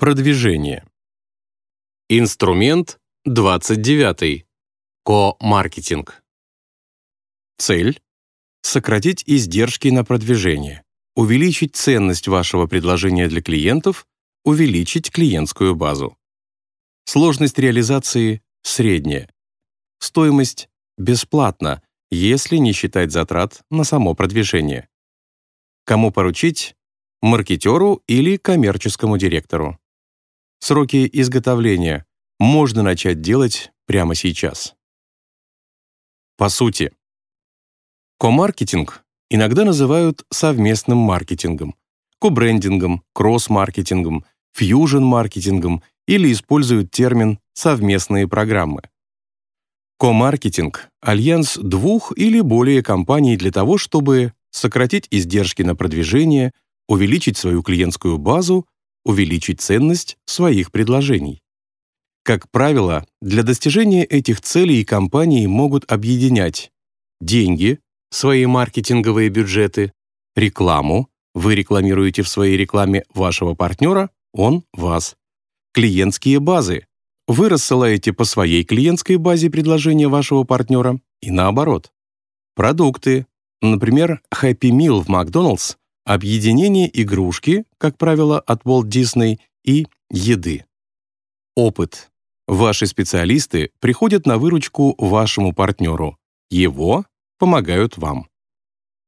Продвижение. Инструмент 29. Ко-маркетинг. Цель — сократить издержки на продвижение, увеличить ценность вашего предложения для клиентов, увеличить клиентскую базу. Сложность реализации средняя. Стоимость бесплатна, если не считать затрат на само продвижение. Кому поручить? Маркетеру или коммерческому директору. Сроки изготовления можно начать делать прямо сейчас. По сути, комаркетинг иногда называют совместным маркетингом, кобрендингом, кросс-маркетингом, фьюжн-маркетингом или используют термин «совместные программы». Комаркетинг — альянс двух или более компаний для того, чтобы сократить издержки на продвижение, увеличить свою клиентскую базу увеличить ценность своих предложений. Как правило, для достижения этих целей компании могут объединять деньги, свои маркетинговые бюджеты, рекламу, вы рекламируете в своей рекламе вашего партнера, он вас, клиентские базы, вы рассылаете по своей клиентской базе предложения вашего партнера и наоборот. Продукты, например, Happy Meal в Макдоналдс объединение игрушки, как правило, от Walt Disney, и еды. Опыт. Ваши специалисты приходят на выручку вашему партнеру. Его помогают вам.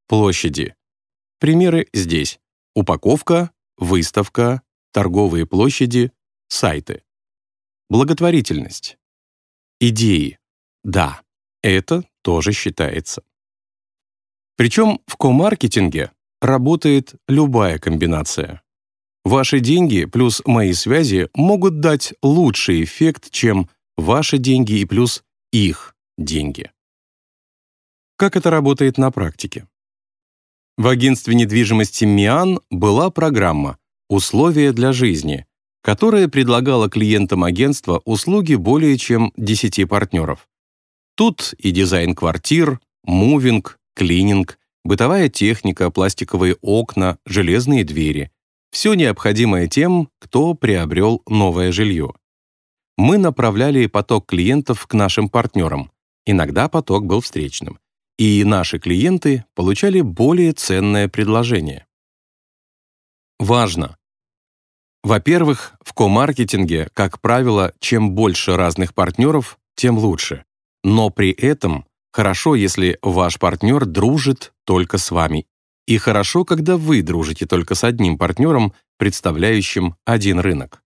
Площади. Примеры здесь. Упаковка, выставка, торговые площади, сайты. Благотворительность. Идеи. Да, это тоже считается. Причем в комаркетинге работает любая комбинация. Ваши деньги плюс мои связи могут дать лучший эффект, чем ваши деньги и плюс их деньги. Как это работает на практике? В агентстве недвижимости «Миан» была программа «Условия для жизни», которая предлагала клиентам агентства услуги более чем 10 партнеров. Тут и дизайн квартир, мувинг, клининг, бытовая техника, пластиковые окна, железные двери. Все необходимое тем, кто приобрел новое жилье. Мы направляли поток клиентов к нашим партнерам. Иногда поток был встречным. И наши клиенты получали более ценное предложение. Важно! Во-первых, в комаркетинге, как правило, чем больше разных партнеров, тем лучше. Но при этом Хорошо, если ваш партнер дружит только с вами. И хорошо, когда вы дружите только с одним партнером, представляющим один рынок.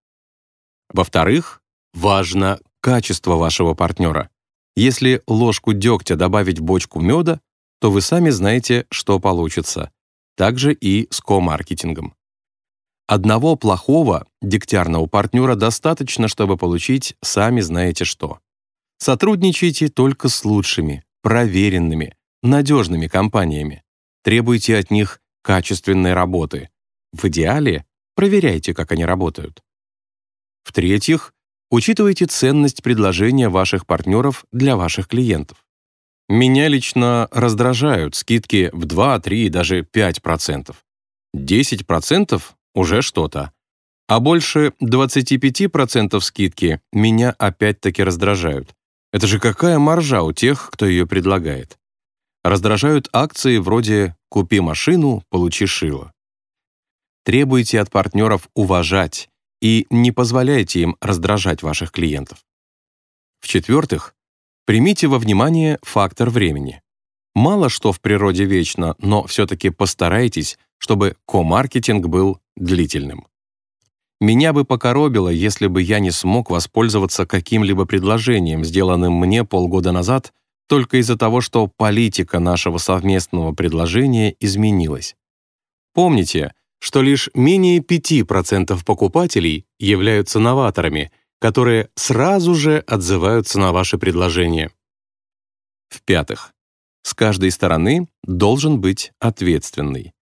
Во-вторых, важно качество вашего партнера. Если ложку дегтя добавить в бочку меда, то вы сами знаете, что получится. Также и с ко-маркетингом. Одного плохого дегтярного партнера достаточно, чтобы получить сами знаете что. Сотрудничайте только с лучшими, проверенными, надежными компаниями. Требуйте от них качественной работы. В идеале проверяйте, как они работают. В-третьих, учитывайте ценность предложения ваших партнеров для ваших клиентов. Меня лично раздражают скидки в 2, 3 и даже 5%. 10% уже что-то. А больше 25% скидки меня опять-таки раздражают. Это же какая маржа у тех, кто ее предлагает? Раздражают акции вроде «купи машину, получи шило». Требуйте от партнеров уважать и не позволяйте им раздражать ваших клиентов. В-четвертых, примите во внимание фактор времени. Мало что в природе вечно, но все-таки постарайтесь, чтобы ко-маркетинг был длительным. Меня бы покоробило, если бы я не смог воспользоваться каким-либо предложением, сделанным мне полгода назад, только из-за того, что политика нашего совместного предложения изменилась. Помните, что лишь менее 5% покупателей являются новаторами, которые сразу же отзываются на ваше предложение. В-пятых, с каждой стороны должен быть ответственный.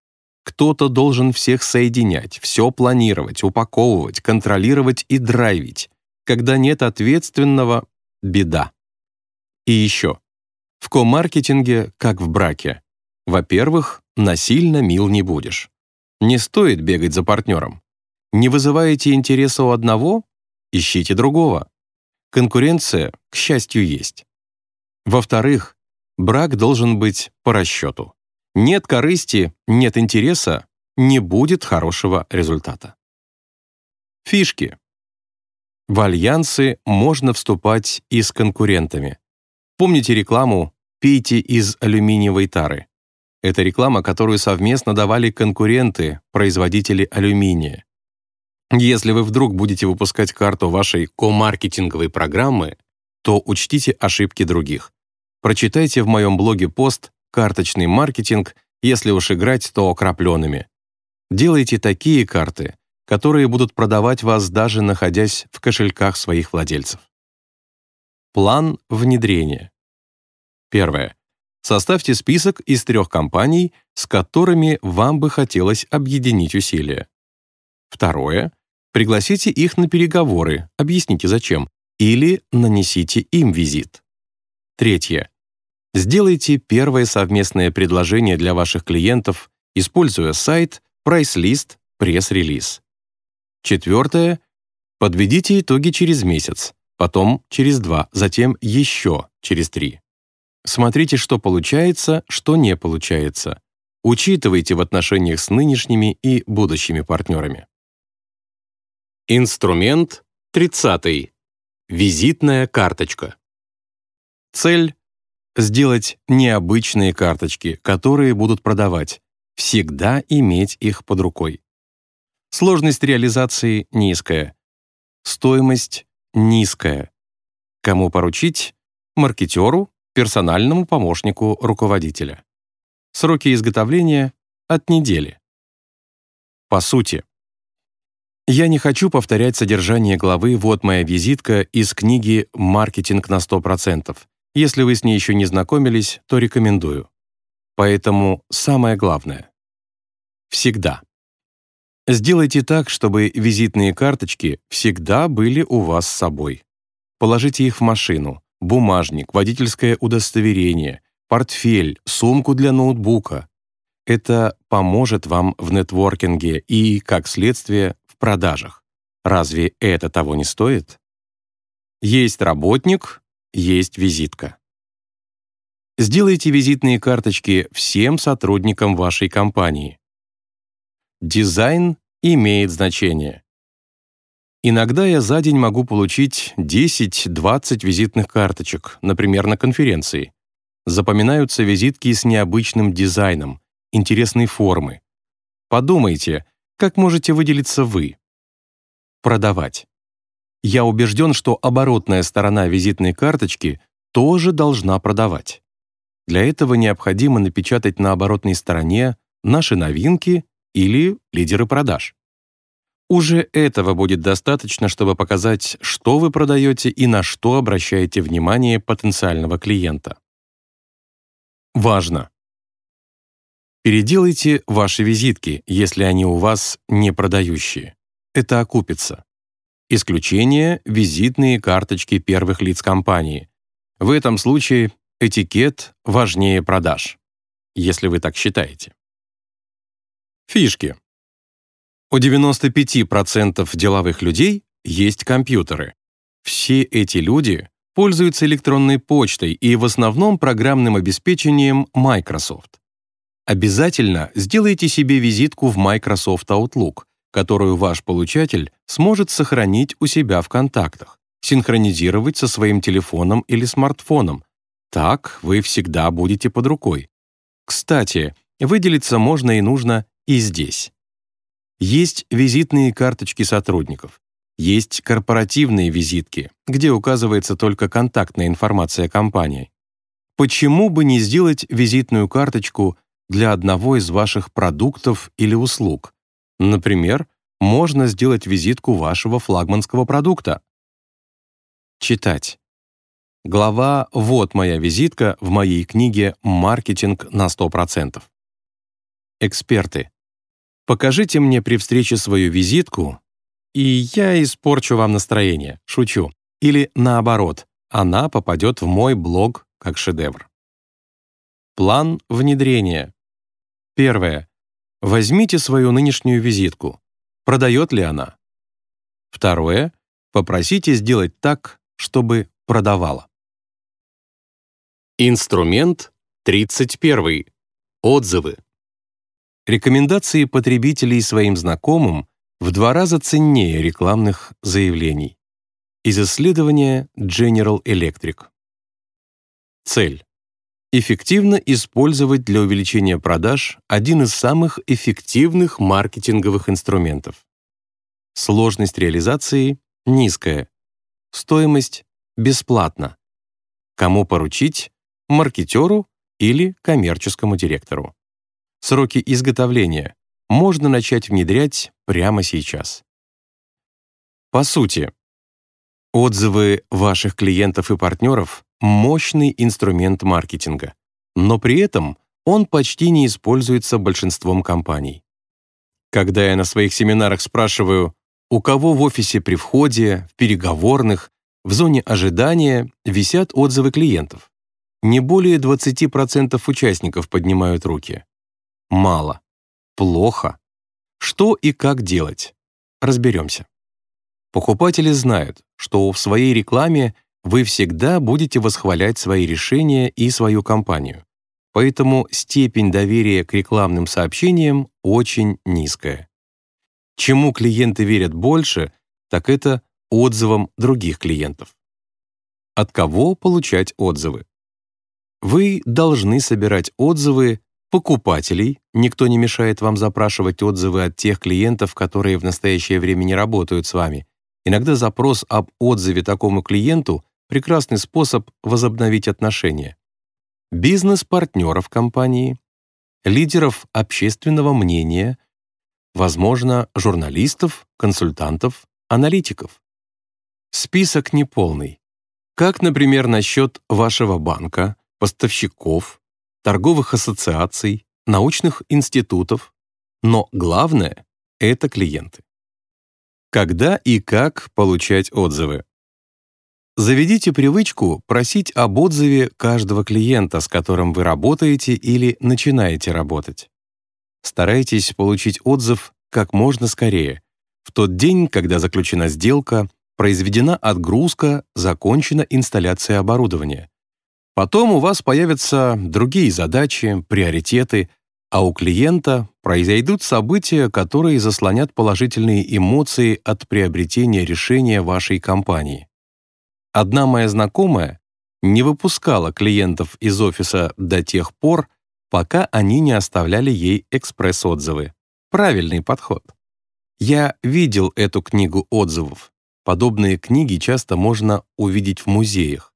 Кто-то должен всех соединять, все планировать, упаковывать, контролировать и драйвить. Когда нет ответственного — беда. И еще. В комаркетинге, как в браке. Во-первых, насильно мил не будешь. Не стоит бегать за партнером. Не вызываете интереса у одного? Ищите другого. Конкуренция, к счастью, есть. Во-вторых, брак должен быть по расчету. Нет корысти, нет интереса, не будет хорошего результата. Фишки. В альянсы можно вступать и с конкурентами. Помните рекламу «Пейте из алюминиевой тары»? Это реклама, которую совместно давали конкуренты, производители алюминия. Если вы вдруг будете выпускать карту вашей ко-маркетинговой программы, то учтите ошибки других. Прочитайте в моем блоге пост «Карточный маркетинг», если уж играть, то крапленными. Делайте такие карты, которые будут продавать вас даже находясь в кошельках своих владельцев. План внедрения. Первое. Составьте список из трех компаний, с которыми вам бы хотелось объединить усилия. Второе. Пригласите их на переговоры, объясните зачем, или нанесите им визит. Третье. Сделайте первое совместное предложение для ваших клиентов, используя сайт, прайс-лист, пресс-релиз. Четвертое. Подведите итоги через месяц, потом через два, затем еще через три. Смотрите, что получается, что не получается. Учитывайте в отношениях с нынешними и будущими партнерами. Инструмент 30. Визитная карточка. Цель — сделать необычные карточки, которые будут продавать, всегда иметь их под рукой. Сложность реализации низкая. Стоимость низкая. Кому поручить? Маркетеру, персональному помощнику руководителя. Сроки изготовления — от недели. По сути. Я не хочу повторять содержание главы «Вот моя визитка» из книги «Маркетинг на 100%». Если вы с ней еще не знакомились, то рекомендую. Поэтому самое главное. Всегда. Сделайте так, чтобы визитные карточки всегда были у вас с собой. Положите их в машину, бумажник, водительское удостоверение, портфель, сумку для ноутбука. Это поможет вам в нетворкинге и, как следствие, в продажах. Разве это того не стоит? Есть работник, есть визитка. Сделайте визитные карточки всем сотрудникам вашей компании. Дизайн имеет значение. Иногда я за день могу получить 10-20 визитных карточек, например, на конференции. Запоминаются визитки с необычным дизайном, интересной формы. Подумайте, как можете выделиться вы? Продавать. Я убежден, что оборотная сторона визитной карточки тоже должна продавать. Для этого необходимо напечатать на оборотной стороне наши новинки или лидеры продаж. Уже этого будет достаточно, чтобы показать, что вы продаете и на что обращаете внимание потенциального клиента. Важно! Переделайте ваши визитки, если они у вас не продающие. Это окупится. Исключение — визитные карточки первых лиц компании. В этом случае этикет важнее продаж, если вы так считаете. Фишки. У 95% деловых людей есть компьютеры. Все эти люди пользуются электронной почтой и в основном программным обеспечением Microsoft. Обязательно сделайте себе визитку в Microsoft Outlook, которую ваш получатель сможет сохранить у себя в контактах, синхронизировать со своим телефоном или смартфоном. Так вы всегда будете под рукой. Кстати, выделиться можно и нужно и здесь. Есть визитные карточки сотрудников. Есть корпоративные визитки, где указывается только контактная информация компании. Почему бы не сделать визитную карточку для одного из ваших продуктов или услуг? Например, можно сделать визитку вашего флагманского продукта. Читать. Глава «Вот моя визитка» в моей книге «Маркетинг на 100%». Эксперты. Покажите мне при встрече свою визитку, и я испорчу вам настроение, шучу. Или наоборот, она попадет в мой блог как шедевр. План внедрения. Первое. Возьмите свою нынешнюю визитку. продает ли она. Второе. Попросите сделать так, чтобы продавала. Инструмент 31. Отзывы. Рекомендации потребителей своим знакомым в два раза ценнее рекламных заявлений. Из исследования General Electric. Цель. Эффективно использовать для увеличения продаж один из самых эффективных маркетинговых инструментов. Сложность реализации низкая. Стоимость бесплатна. Кому поручить? Маркетеру или коммерческому директору. Сроки изготовления можно начать внедрять прямо сейчас. По сути, отзывы ваших клиентов и партнеров — мощный инструмент маркетинга, но при этом он почти не используется большинством компаний. Когда я на своих семинарах спрашиваю, у кого в офисе при входе, в переговорных, в зоне ожидания висят отзывы клиентов, не более 20% участников поднимают руки. Мало. Плохо. Что и как делать? Разберемся. Покупатели знают, что в своей рекламе вы всегда будете восхвалять свои решения и свою компанию. Поэтому степень доверия к рекламным сообщениям очень низкая. Чему клиенты верят больше, так это отзывам других клиентов. От кого получать отзывы? Вы должны собирать отзывы покупателей, никто не мешает вам запрашивать отзывы от тех клиентов, которые в настоящее время не работают с вами. Иногда запрос об отзыве такому клиенту — прекрасный способ возобновить отношения. Бизнес-партнеров компании, лидеров общественного мнения, возможно, журналистов, консультантов, аналитиков. Список неполный. Как, например, насчет вашего банка, поставщиков, торговых ассоциаций, научных институтов, но главное — это клиенты. Когда и как получать отзывы? Заведите привычку просить об отзыве каждого клиента, с которым вы работаете или начинаете работать. Старайтесь получить отзыв как можно скорее, в тот день, когда заключена сделка, произведена отгрузка, закончена инсталляция оборудования. Потом у вас появятся другие задачи, приоритеты, а у клиента произойдут события, которые заслонят положительные эмоции от приобретения решения вашей компании. Одна моя знакомая не выпускала клиентов из офиса до тех пор, пока они не оставляли ей экспресс-отзывы. Правильный подход. Я видел эту книгу отзывов. Подобные книги часто можно увидеть в музеях.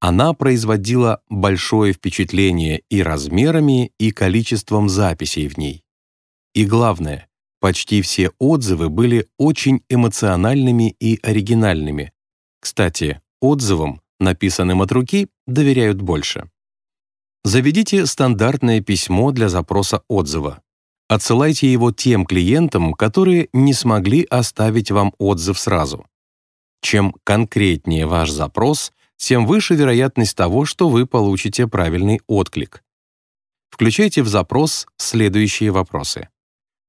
Она производила большое впечатление и размерами, и количеством записей в ней. И главное, почти все отзывы были очень эмоциональными и оригинальными. Кстати, отзывам, написанным от руки, доверяют больше. Заведите стандартное письмо для запроса отзыва. Отсылайте его тем клиентам, которые не смогли оставить вам отзыв сразу. Чем конкретнее ваш запрос, тем выше вероятность того, что вы получите правильный отклик. Включайте в запрос следующие вопросы.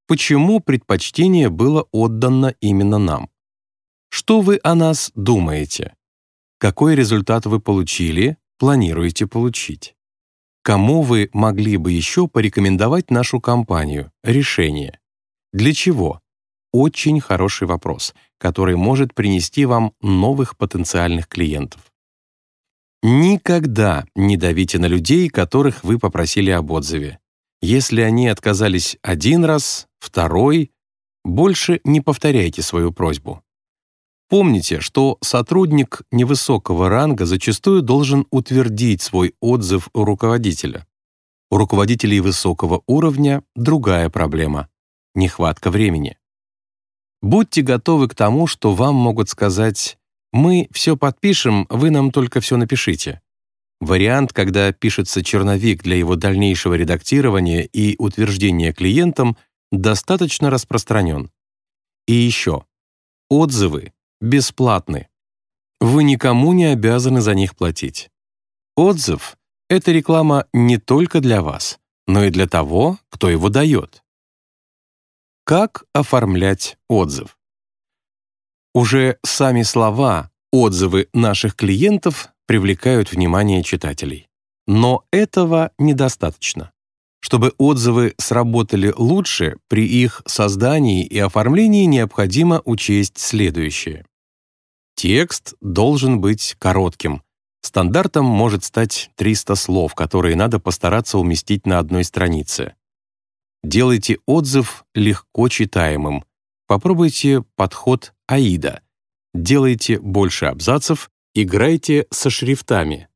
Почему предпочтение было отдано именно нам? Что вы о нас думаете? Какой результат вы получили, планируете получить? Кому вы могли бы еще порекомендовать нашу компанию, решение? Для чего? Очень хороший вопрос, который может принести вам новых потенциальных клиентов. Никогда не давите на людей, которых вы попросили об отзыве. Если они отказались один раз, второй, больше не повторяйте свою просьбу. Помните, что сотрудник невысокого ранга зачастую должен утвердить свой отзыв у руководителя. У руководителей высокого уровня другая проблема — нехватка времени. Будьте готовы к тому, что вам могут сказать мы все подпишем, вы нам только все напишите. Вариант, когда пишется черновик для его дальнейшего редактирования и утверждения клиентам, достаточно распространен. И еще. Отзывы бесплатны. Вы никому не обязаны за них платить. Отзыв — это реклама не только для вас, но и для того, кто его дает. Как оформлять отзыв? Уже сами слова «отзывы наших клиентов» привлекают внимание читателей. Но этого недостаточно. Чтобы отзывы сработали лучше, при их создании и оформлении необходимо учесть следующее. Текст должен быть коротким. Стандартом может стать 300 слов, которые надо постараться уместить на одной странице. Делайте отзыв легко читаемым. Попробуйте подход AIDA. Делайте больше абзацев, играйте со шрифтами.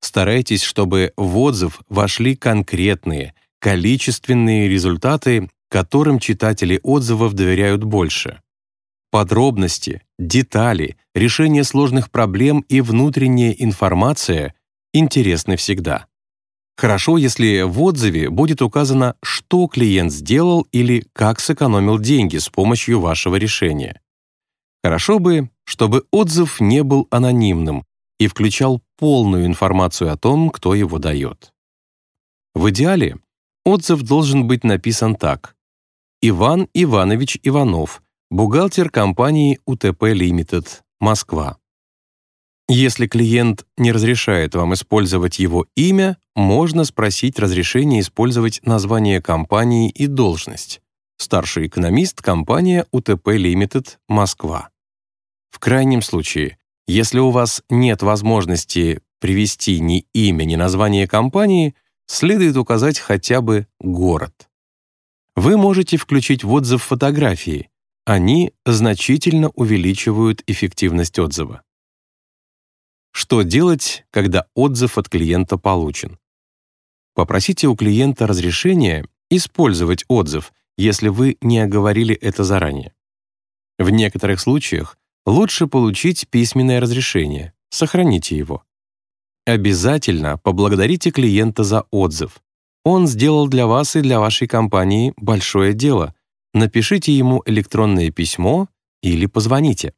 Старайтесь, чтобы в отзыв вошли конкретные, количественные результаты, которым читатели отзывов доверяют больше. Подробности, детали, решение сложных проблем и внутренняя информация интересны всегда. Хорошо, если в отзыве будет указано, что клиент сделал или как сэкономил деньги с помощью вашего решения. Хорошо бы, чтобы отзыв не был анонимным и включал полную информацию о том, кто его дает. В идеале отзыв должен быть написан так. Иван Иванович Иванов, бухгалтер компании УТП Лимитед, Москва. Если клиент не разрешает вам использовать его имя, можно спросить разрешение использовать название компании и должность. Старший экономист, компания УТП Лимитед, Москва. В крайнем случае, если у вас нет возможности привести ни имя, ни название компании, следует указать хотя бы город. Вы можете включить в отзыв фотографии. Они значительно увеличивают эффективность отзыва. Что делать, когда отзыв от клиента получен? Попросите у клиента разрешения использовать отзыв, если вы не оговорили это заранее. В некоторых случаях лучше получить письменное разрешение, сохраните его. Обязательно поблагодарите клиента за отзыв. Он сделал для вас и для вашей компании большое дело. Напишите ему электронное письмо или позвоните.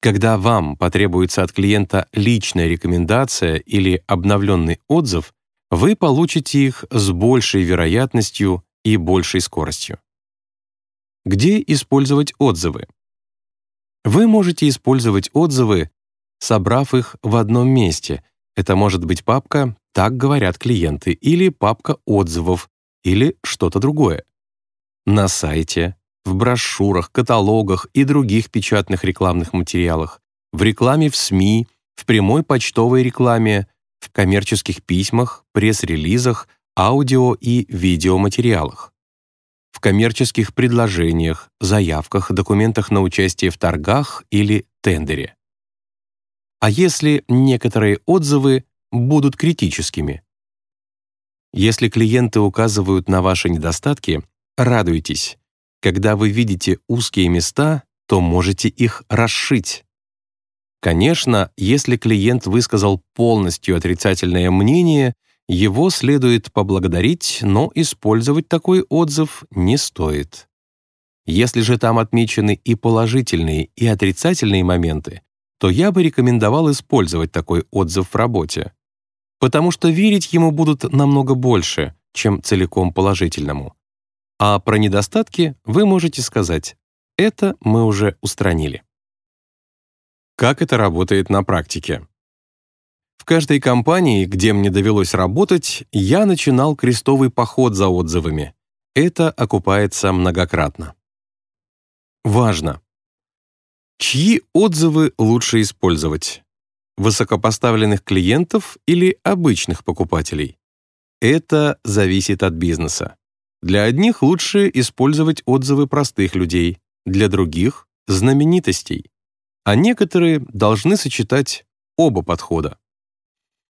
Когда вам потребуется от клиента личная рекомендация или обновленный отзыв, вы получите их с большей вероятностью и большей скоростью. Где использовать отзывы? Вы можете использовать отзывы, собрав их в одном месте. Это может быть папка «Так говорят клиенты» или папка отзывов, или что-то другое. На сайте, в брошюрах, каталогах и других печатных рекламных материалах, в рекламе в СМИ, в прямой почтовой рекламе, в коммерческих письмах, пресс-релизах, аудио и видеоматериалах, в коммерческих предложениях, заявках, документах на участие в торгах или тендере. А если некоторые отзывы будут критическими? Если клиенты указывают на ваши недостатки, радуйтесь, когда вы видите узкие места, то можете их расшить. Конечно, если клиент высказал полностью отрицательное мнение, его следует поблагодарить, но использовать такой отзыв не стоит. Если же там отмечены и положительные, и отрицательные моменты, то я бы рекомендовал использовать такой отзыв в работе, потому что верить ему будут намного больше, чем целиком положительному. А про недостатки вы можете сказать «это мы уже устранили». Как это работает на практике? В каждой компании, где мне довелось работать, я начинал крестовый поход за отзывами. Это окупается многократно. Важно. Чьи отзывы лучше использовать? Высокопоставленных клиентов или обычных покупателей? Это зависит от бизнеса. Для одних лучше использовать отзывы простых людей, для других — знаменитостей. А некоторые должны сочетать оба подхода.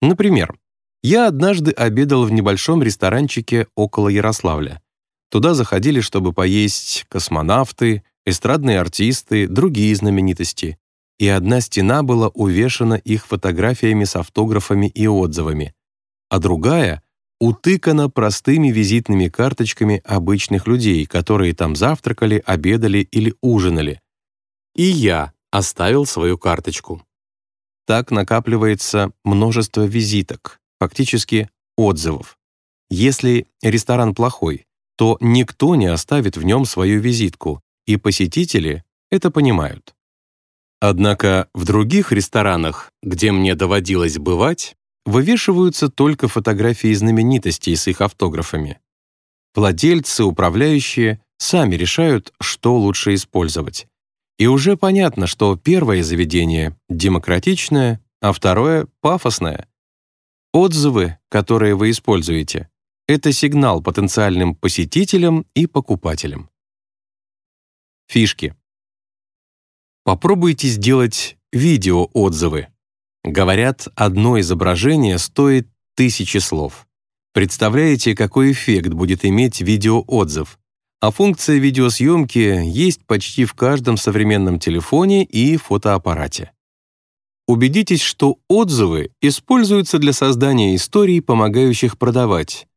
Например, я однажды обедал в небольшом ресторанчике около Ярославля. Туда заходили, чтобы поесть космонавты, эстрадные артисты, другие знаменитости. И одна стена была увешана их фотографиями с автографами и отзывами, а другая утыкана простыми визитными карточками обычных людей, которые там завтракали, обедали или ужинали. И я оставил свою карточку. Так накапливается множество визиток, фактически отзывов. Если ресторан плохой, то никто не оставит в нем свою визитку, и посетители это понимают. Однако в других ресторанах, где мне доводилось бывать, вывешиваются только фотографии знаменитостей с их автографами. Владельцы, управляющие сами решают, что лучше использовать. И уже понятно, что первое заведение демократичное, а второе пафосное. Отзывы, которые вы используете, это сигнал потенциальным посетителям и покупателям. Фишки. Попробуйте сделать видеоотзывы. Говорят, одно изображение стоит тысячи слов. Представляете, какой эффект будет иметь видеоотзыв? А функция видеосъемки есть почти в каждом современном телефоне и фотоаппарате. Убедитесь, что отзывы используются для создания историй, помогающих продавать.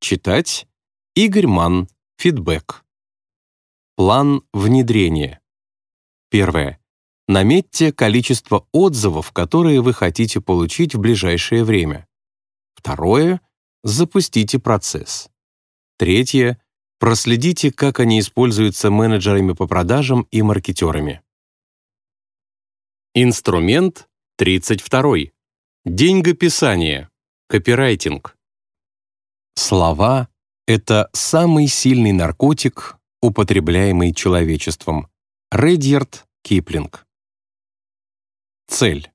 Читать Игорь Ман. Фидбэк. План внедрения. Первое. Наметьте количество отзывов, которые вы хотите получить в ближайшее время. Второе. Запустите процесс. Третье. Проследите, как они используются менеджерами по продажам и маркетерами. Инструмент 32. Деньгописание. Копирайтинг. Слова — это самый сильный наркотик, употребляемый человечеством. Редьярд Киплинг. Цель.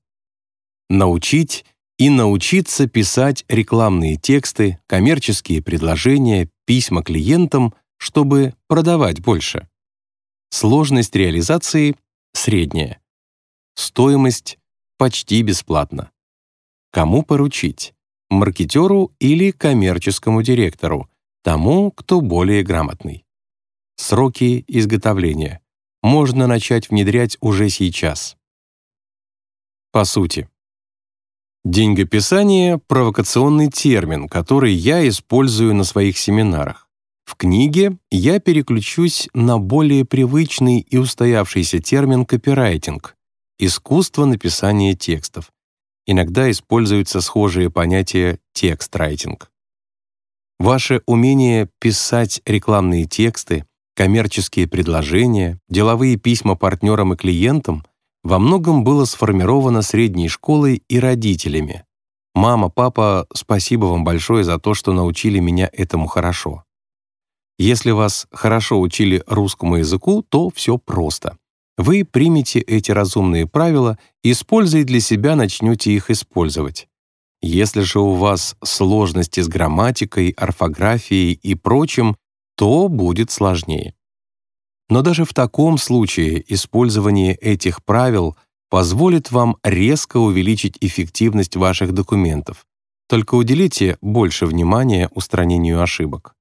Научить и научиться писать рекламные тексты, коммерческие предложения, письма клиентам, чтобы продавать больше. Сложность реализации средняя. Стоимость почти бесплатна. Кому поручить? Маркетеру или коммерческому директору, тому, кто более грамотный. Сроки изготовления можно начать внедрять уже сейчас. По сути. Деньгописание — провокационный термин, который я использую на своих семинарах. В книге я переключусь на более привычный и устоявшийся термин копирайтинг — искусство написания текстов. Иногда используются схожие понятия текст-райтинг. Ваше умение писать рекламные тексты — коммерческие предложения, деловые письма партнерам и клиентам во многом было сформировано средней школой и родителями. «Мама, папа, спасибо вам большое за то, что научили меня этому хорошо». Если вас хорошо учили русскому языку, то все просто. Вы примете эти разумные правила и с пользой для себя начнете их использовать. Если же у вас сложности с грамматикой, орфографией и прочим, то будет сложнее. Но даже в таком случае использование этих правил позволит вам резко увеличить эффективность ваших документов. Только уделите больше внимания устранению ошибок.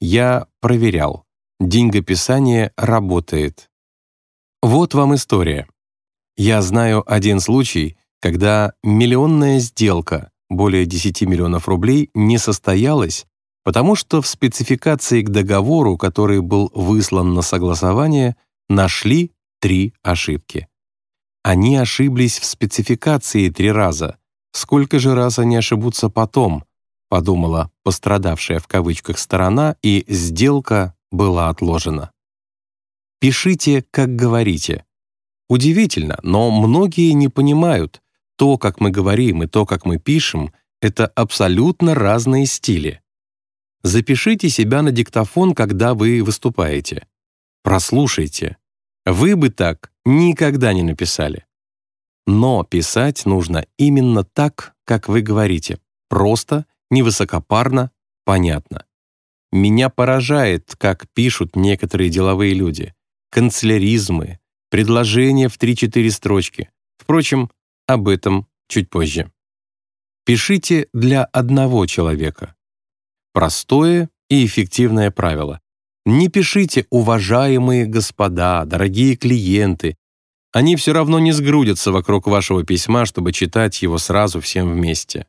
Я проверял. Деньгописание работает. Вот вам история. Я знаю один случай, когда миллионная сделка, более 10 миллионов рублей, не состоялась потому что в спецификации к договору, который был выслан на согласование, нашли три ошибки. Они ошиблись в спецификации три раза. Сколько же раз они ошибутся потом? Подумала пострадавшая в кавычках сторона, и сделка была отложена. Пишите, как говорите. Удивительно, но многие не понимают, то, как мы говорим, и то, как мы пишем, это абсолютно разные стили. Запишите себя на диктофон, когда вы выступаете. Прослушайте. Вы бы так никогда не написали. Но писать нужно именно так, как вы говорите. Просто, невысокопарно, понятно. Меня поражает, как пишут некоторые деловые люди. Канцеляризмы, предложения в 3-4 строчки. Впрочем, об этом чуть позже. Пишите для одного человека. Простое и эффективное правило. Не пишите «уважаемые господа», «дорогие клиенты». Они все равно не сгрудятся вокруг вашего письма, чтобы читать его сразу всем вместе.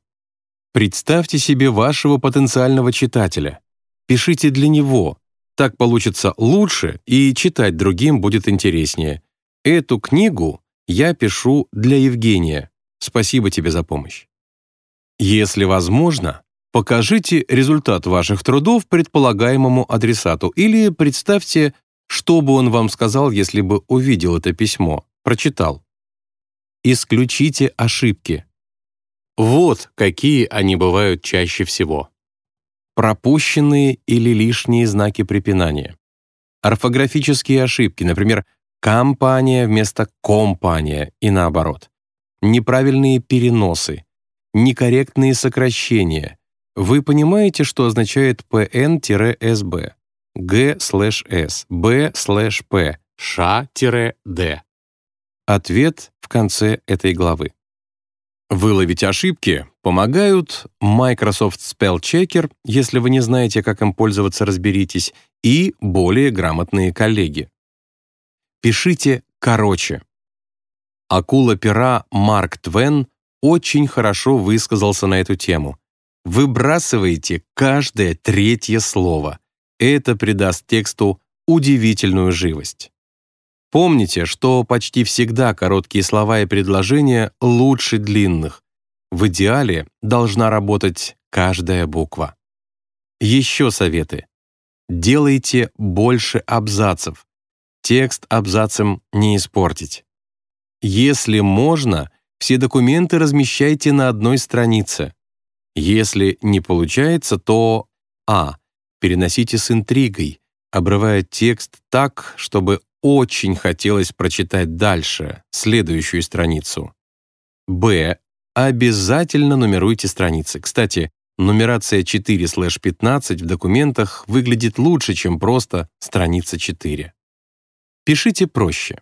Представьте себе вашего потенциального читателя. Пишите для него. Так получится лучше, и читать другим будет интереснее. Эту книгу я пишу для Евгения. Спасибо тебе за помощь. Если возможно, Покажите результат ваших трудов предполагаемому адресату или представьте, что бы он вам сказал, если бы увидел это письмо, прочитал. Исключите ошибки. Вот какие они бывают чаще всего. Пропущенные или лишние знаки препинания. Орфографические ошибки, например, «компания» вместо «компания» и наоборот. Неправильные переносы, некорректные сокращения. Вы понимаете, что означает PN-SB, G/S, B/P, Ш-D? Ответ в конце этой главы. Выловить ошибки помогают Microsoft Spell Checker, если вы не знаете, как им пользоваться, разберитесь, и более грамотные коллеги. Пишите короче. Акула-пера Марк Твен очень хорошо высказался на эту тему. Выбрасывайте каждое третье слово. Это придаст тексту удивительную живость. Помните, что почти всегда короткие слова и предложения лучше длинных. В идеале должна работать каждая буква. Еще советы. Делайте больше абзацев. Текст абзацем не испортить. Если можно, все документы размещайте на одной странице. Если не получается, то а. Переносите с интригой, обрывая текст так, чтобы очень хотелось прочитать дальше, следующую страницу. Б. Обязательно нумеруйте страницы. Кстати, нумерация 4/15 в документах выглядит лучше, чем просто страница 4. Пишите проще.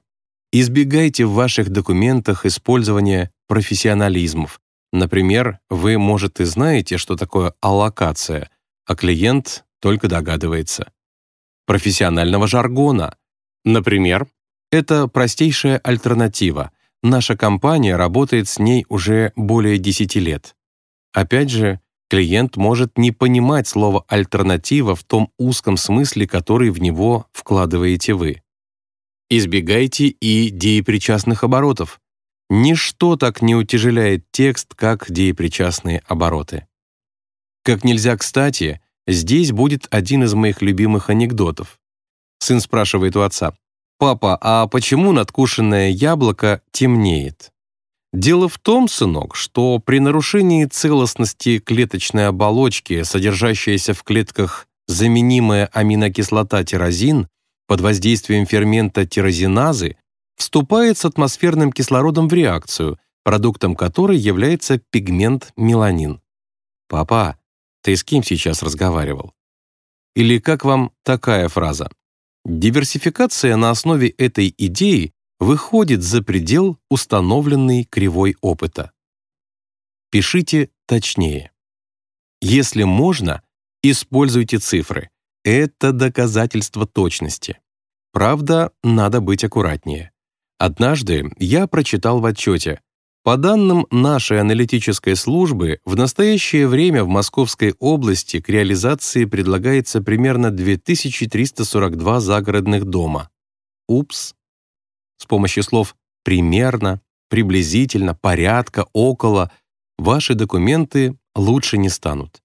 Избегайте в ваших документах использования профессионализмов. Например, вы, может, и знаете, что такое аллокация, а клиент только догадывается. Профессионального жаргона. Например, это простейшая альтернатива. Наша компания работает с ней уже более 10 лет. Опять же, клиент может не понимать слово «альтернатива» в том узком смысле, который в него вкладываете вы. Избегайте и деепричастных оборотов. Ничто так не утяжеляет текст, как деепричастные обороты. Как нельзя кстати, здесь будет один из моих любимых анекдотов. Сын спрашивает у отца, «Папа, а почему надкушенное яблоко темнеет?» Дело в том, сынок, что при нарушении целостности клеточной оболочки, содержащейся в клетках заменимая аминокислота тирозин, под воздействием фермента тирозиназы вступает с атмосферным кислородом в реакцию, продуктом которой является пигмент меланин. «Папа, ты с кем сейчас разговаривал?» Или как вам такая фраза? Диверсификация на основе этой идеи выходит за предел установленной кривой опыта. Пишите точнее. Если можно, используйте цифры. Это доказательство точности. Правда, надо быть аккуратнее. Однажды я прочитал в отчете, по данным нашей аналитической службы, в настоящее время в Московской области к реализации предлагается примерно 2342 загородных дома. Упс. С помощью слов «примерно», «приблизительно», «порядка», «около» ваши документы лучше не станут.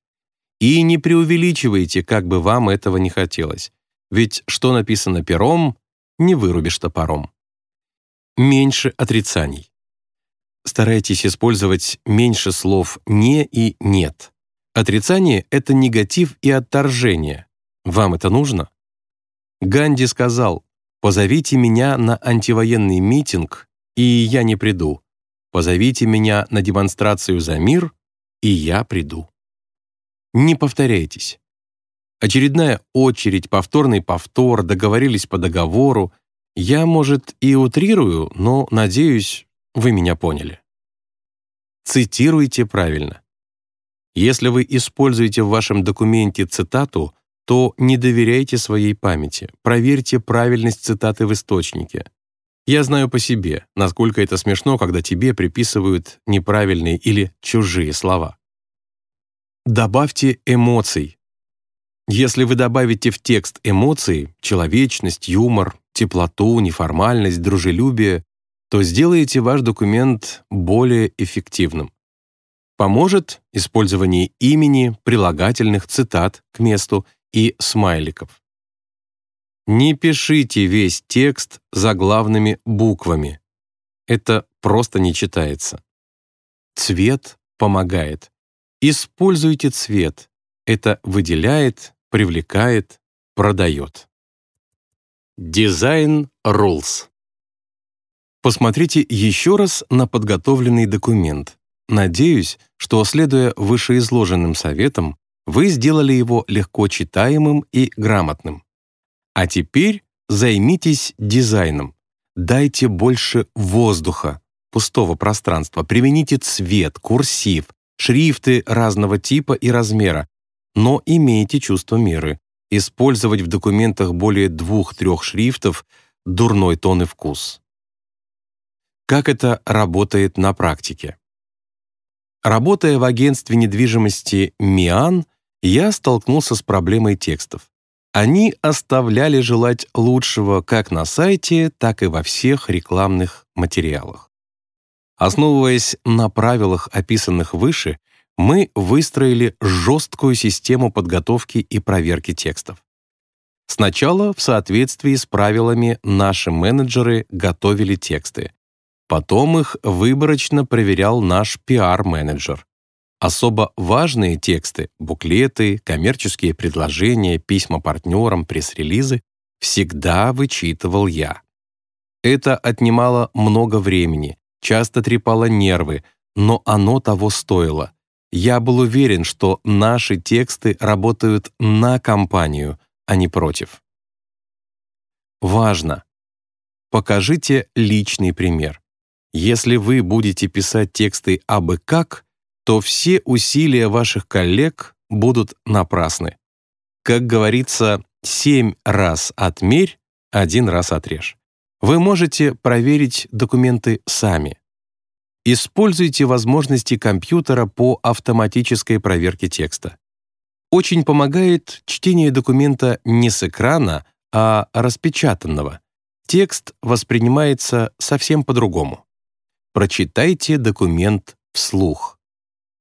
И не преувеличивайте, как бы вам этого не хотелось. Ведь что написано пером, не вырубишь топором. Меньше отрицаний. Старайтесь использовать меньше слов «не» и «нет». Отрицание — это негатив и отторжение. Вам это нужно? Ганди сказал, «Позовите меня на антивоенный митинг, и я не приду. Позовите меня на демонстрацию за мир, и я приду». Не повторяйтесь. Очередная очередь, повторный повтор, договорились по договору. Я, может, и утрирую, но, надеюсь, вы меня поняли. Цитируйте правильно. Если вы используете в вашем документе цитату, то не доверяйте своей памяти, проверьте правильность цитаты в источнике. Я знаю по себе, насколько это смешно, когда тебе приписывают неправильные или чужие слова. Добавьте эмоций. Если вы добавите в текст эмоции, человечность, юмор, теплоту, неформальность, дружелюбие, то сделаете ваш документ более эффективным. Поможет использование имени, прилагательных, цитат к месту и смайликов. Не пишите весь текст заглавными буквами. Это просто не читается. Цвет помогает. Используйте цвет. Это выделяет, привлекает, продает. Дизайн Rules. Посмотрите еще раз на подготовленный документ. Надеюсь, что, следуя вышеизложенным советам, вы сделали его легко читаемым и грамотным. А теперь займитесь дизайном. Дайте больше воздуха, пустого пространства. Примените цвет, курсив, шрифты разного типа и размера. Но имейте чувство меры. Использовать в документах более двух-трех шрифтов – дурной тон и вкус. Как это работает на практике? Работая в агентстве недвижимости «Миан», я столкнулся с проблемой текстов. Они оставляли желать лучшего как на сайте, так и во всех рекламных материалах. Основываясь на правилах, описанных выше, мы выстроили жесткую систему подготовки и проверки текстов. Сначала в соответствии с правилами наши менеджеры готовили тексты, Потом их выборочно проверял наш пиар-менеджер. Особо важные тексты, буклеты, коммерческие предложения, письма партнерам, пресс-релизы всегда вычитывал я. Это отнимало много времени, часто трепало нервы, но оно того стоило. Я был уверен, что наши тексты работают на компанию, а не против. Важно. Покажите личный пример. Если вы будете писать тексты абы как, то все усилия ваших коллег будут напрасны. Как говорится, семь раз отмерь, один раз отрежь. Вы можете проверить документы сами. Используйте возможности компьютера по автоматической проверке текста. Очень помогает чтение документа не с экрана, а распечатанного. Текст воспринимается совсем по-другому прочитайте документ вслух.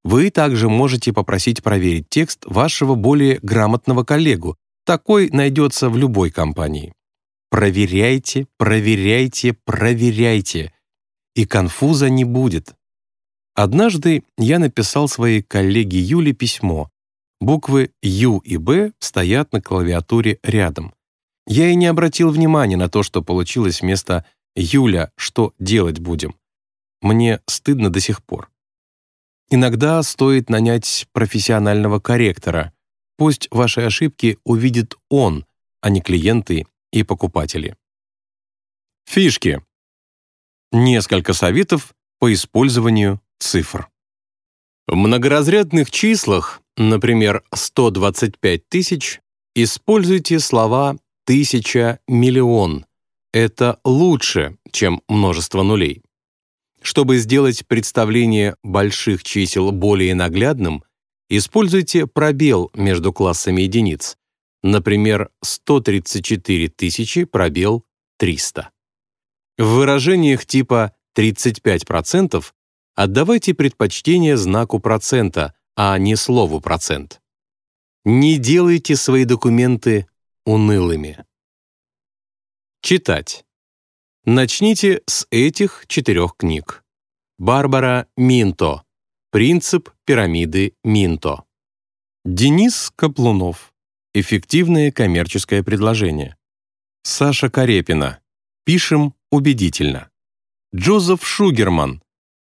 Вы также можете попросить проверить текст вашего более грамотного коллегу. Такой найдется в любой компании. Проверяйте, проверяйте, проверяйте. И конфуза не будет. Однажды я написал своей коллеге Юле письмо. Буквы Ю и Б стоят на клавиатуре рядом. Я и не обратил внимания на то, что получилось вместо «Юля, что делать будем?». Мне стыдно до сих пор. Иногда стоит нанять профессионального корректора. Пусть ваши ошибки увидит он, а не клиенты и покупатели. Фишки. Несколько советов по использованию цифр. В многоразрядных числах, например, 125 тысяч, используйте слова «тысяча», «миллион». Это лучше, чем множество нулей. Чтобы сделать представление больших чисел более наглядным, используйте пробел между классами единиц, например, 134 тысячи пробел 300. В выражениях типа 35% отдавайте предпочтение знаку процента, а не слову процент. Не делайте свои документы унылыми. Читать. Начните с этих четырех книг. Барбара Минто. Принцип пирамиды Минто. Денис Каплунов. Эффективное коммерческое предложение. Саша Карепина. Пишем убедительно. Джозеф Шугерман.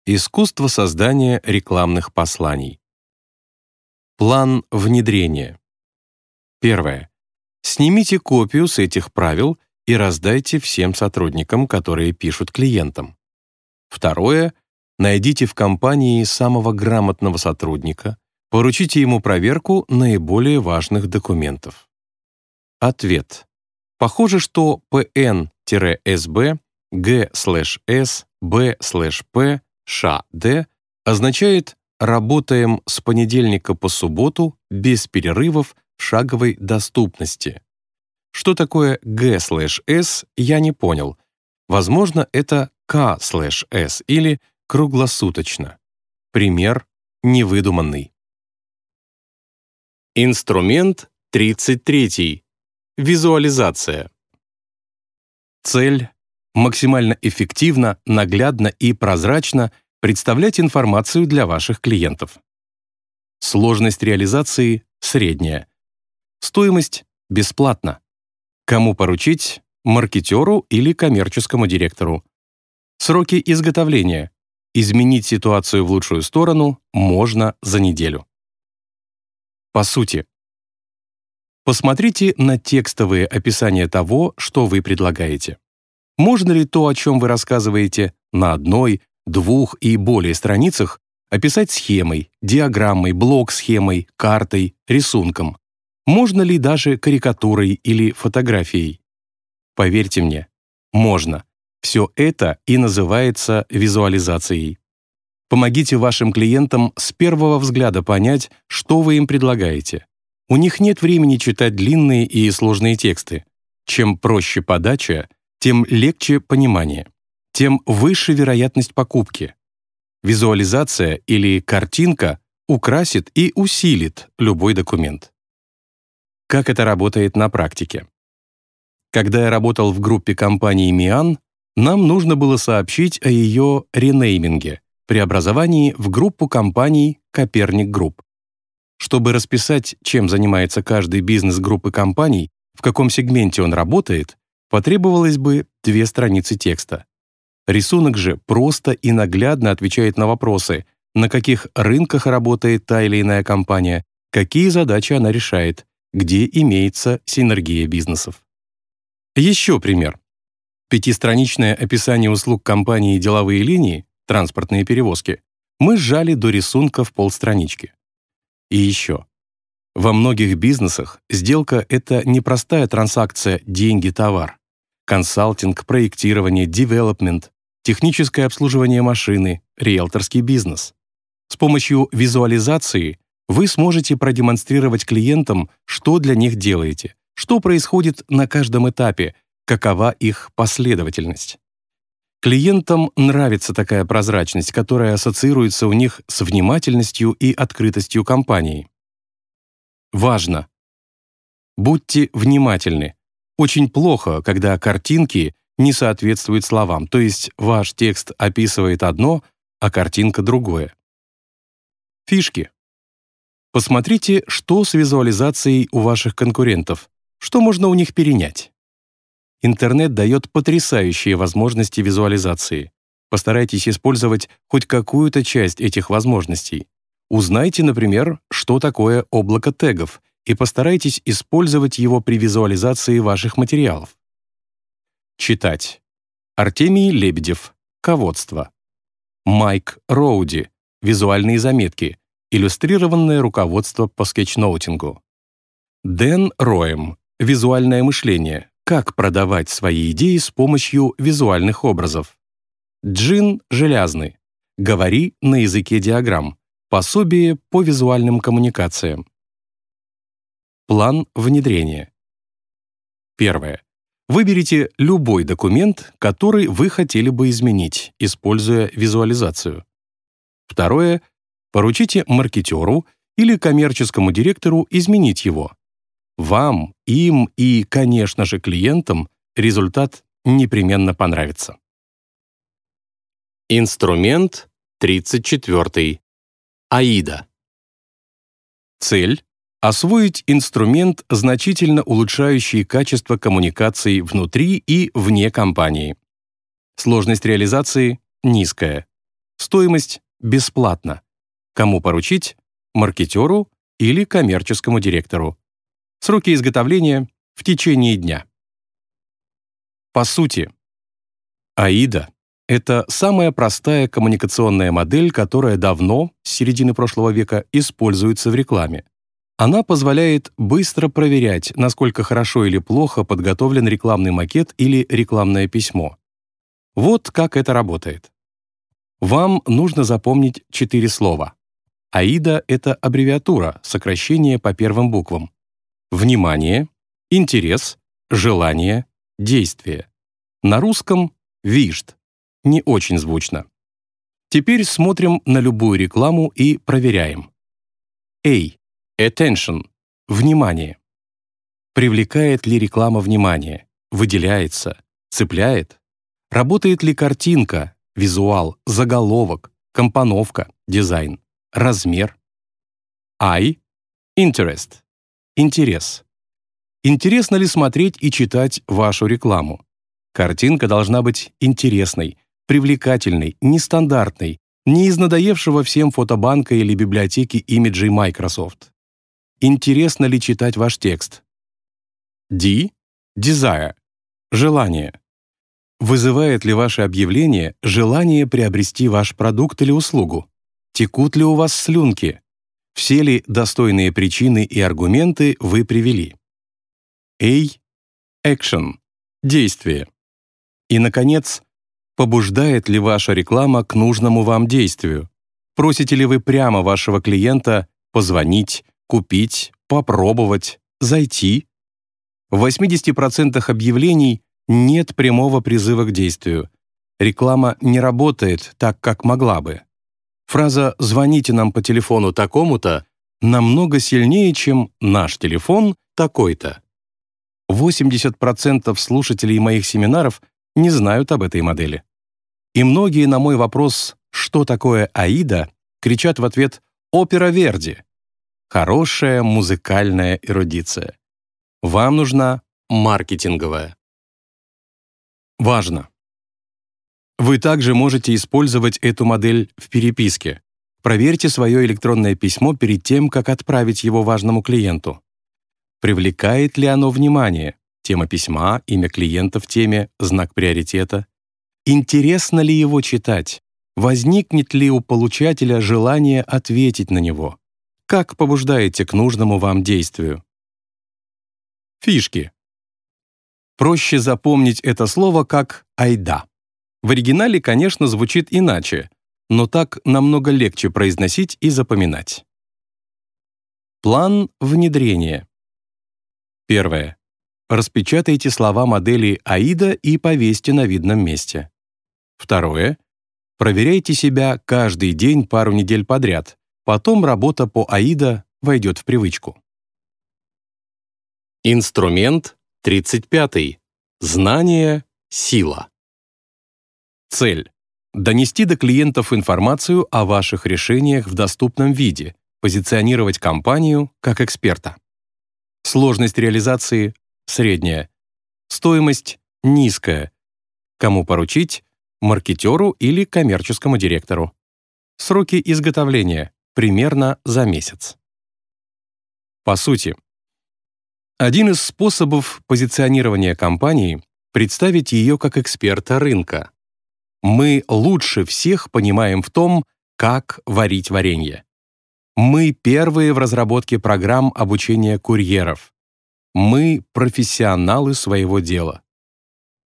Искусство создания рекламных посланий. План внедрения. Первое. Снимите копию с этих правил и раздайте всем сотрудникам, которые пишут клиентам. Второе. Найдите в компании самого грамотного сотрудника, поручите ему проверку наиболее важных документов. Ответ. Похоже, что PN-SB, G/S, B/P, ША-Д означает «работаем с понедельника по субботу без перерывов в шаговой доступности». Что такое G/S, я не понял. Возможно, это K/S или круглосуточно. Пример невыдуманный. Инструмент 33. Визуализация. Цель – максимально эффективно, наглядно и прозрачно представлять информацию для ваших клиентов. Сложность реализации – средняя. Стоимость – бесплатно. Кому поручить? Маркетеру или коммерческому директору. Сроки изготовления. Изменить ситуацию в лучшую сторону можно за неделю. По сути. Посмотрите на текстовые описания того, что вы предлагаете. Можно ли то, о чем вы рассказываете, на одной, двух и более страницах описать схемой, диаграммой, блок-схемой, картой, рисунком? Можно ли даже карикатурой или фотографией? Поверьте мне, можно. Все это и называется визуализацией. Помогите вашим клиентам с первого взгляда понять, что вы им предлагаете. У них нет времени читать длинные и сложные тексты. Чем проще подача, тем легче понимание, тем выше вероятность покупки. Визуализация или картинка украсит и усилит любой документ. Как это работает на практике? Когда я работал в группе компании «Миан», нам нужно было сообщить о ее ренейминге, преобразовании в группу компаний «Коперник Групп». Чтобы расписать, чем занимается каждый бизнес группы компаний, в каком сегменте он работает, потребовалось бы две страницы текста. Рисунок же просто и наглядно отвечает на вопросы, на каких рынках работает та или иная компания, какие задачи она решает, где имеется синергия бизнесов. Еще пример. Пятистраничное описание услуг компании «Деловые линии» транспортные перевозки мы сжали до рисунка в полстранички. И еще. Во многих бизнесах сделка — это не простая транзакция «деньги-товар». Консалтинг, проектирование, девелопмент, техническое обслуживание машины, риэлторский бизнес. С помощью визуализации вы сможете продемонстрировать клиентам, что для них делаете, что происходит на каждом этапе, какова их последовательность. Клиентам нравится такая прозрачность, которая ассоциируется у них с внимательностью и открытостью компании. Важно! Будьте внимательны. Очень плохо, когда картинки не соответствуют словам, то есть ваш текст описывает одно, а картинка другое. Фишки. Посмотрите, что с визуализацией у ваших конкурентов, что можно у них перенять? Интернет дает потрясающие возможности визуализации. Постарайтесь использовать хоть какую-то часть этих возможностей. Узнайте, например, что такое облако тегов, и постарайтесь использовать его при визуализации ваших материалов. Читать. Артемий Лебедев. Ководство. Майк Роуди. Визуальные заметки. Иллюстрированное руководство по скетчноутингу. Дэн Роем. Визуальное мышление. Как продавать свои идеи с помощью визуальных образов. Джин Желязный. Говори на языке диаграмм. Пособие по визуальным коммуникациям. План внедрения. Первое. Выберите любой документ, который вы хотели бы изменить, используя визуализацию. Второе. Поручите маркетеру или коммерческому директору изменить его, вам, им и, конечно же, клиентам результат непременно понравится. Инструмент 34. АИДа. Цель — освоить инструмент, значительно улучшающий качество коммуникаций внутри и вне компании. Сложность реализации низкая. Стоимость бесплатна. Кому поручить? Маркетеру или коммерческому директору. Сроки изготовления в течение дня. По сути, AIDA — это самая простая коммуникационная модель, которая давно, с середины прошлого века, используется в рекламе. Она позволяет быстро проверять, насколько хорошо или плохо подготовлен рекламный макет или рекламное письмо. Вот как это работает. Вам нужно запомнить четыре слова. AIDA — это аббревиатура, сокращение по первым буквам внимание, интерес, желание, действие. На русском — вижд. Не очень звучно. Теперь смотрим на любую рекламу и проверяем. A. Attention. Внимание. Привлекает ли реклама внимание? Выделяется? Цепляет? Работает ли картинка, визуал, заголовок, компоновка, дизайн, размер? I. Interest. Интерес. Интересно ли смотреть и читать вашу рекламу? Картинка должна быть интересной, привлекательной, нестандартной, не из надоевшего всем фотобанка или библиотеки имиджей Microsoft. Интересно ли читать ваш текст? D. Desire. Желание. Вызывает ли ваше объявление желание приобрести ваш продукт или услугу? Текут ли у вас слюнки? Все ли достойные причины и аргументы вы привели? A. Action. Действие. И, наконец, побуждает ли ваша реклама к нужному вам действию? Просите ли вы прямо вашего клиента позвонить, купить, попробовать, зайти? В 80% объявлений нет прямого призыва к действию. Реклама не работает так, как могла бы. Фраза «звоните нам по телефону такому-то» намного сильнее, чем «наш телефон такой-то». 80% слушателей моих семинаров не знают об этой модели. И многие на мой вопрос «что такое Аида?» кричат в ответ «Опера Верди». Хорошая музыкальная эрудиция. Вам нужна маркетинговая. Важно! Вы также можете использовать эту модель в переписке. Проверьте свое электронное письмо перед тем, как отправить его важному клиенту. Привлекает ли оно внимание? Тема письма, имя клиента в теме, знак приоритета. Интересно ли его читать? Возникнет ли у получателя желание ответить на него? Как побуждаете к нужному вам действию? Фишки. Проще запомнить это слово как «айда». В оригинале, конечно, звучит иначе, но так намного легче произносить и запоминать. План внедрения. Первое. Распечатайте слова модели AIDA и повесьте на видном месте. Второе. Проверяйте себя каждый день пару недель подряд, потом работа по AIDA войдет в привычку. Инструмент 35. Знание — сила. Цель — донести до клиентов информацию о ваших решениях в доступном виде, позиционировать компанию как эксперта. Сложность реализации — средняя. Стоимость — низкая. Кому поручить? Маркетеру или коммерческому директору. Сроки изготовления — примерно за месяц. По сути, один из способов позиционирования компании — представить ее как эксперта рынка, мы лучше всех понимаем в том, как варить варенье. Мы первые в разработке программ обучения курьеров. Мы профессионалы своего дела.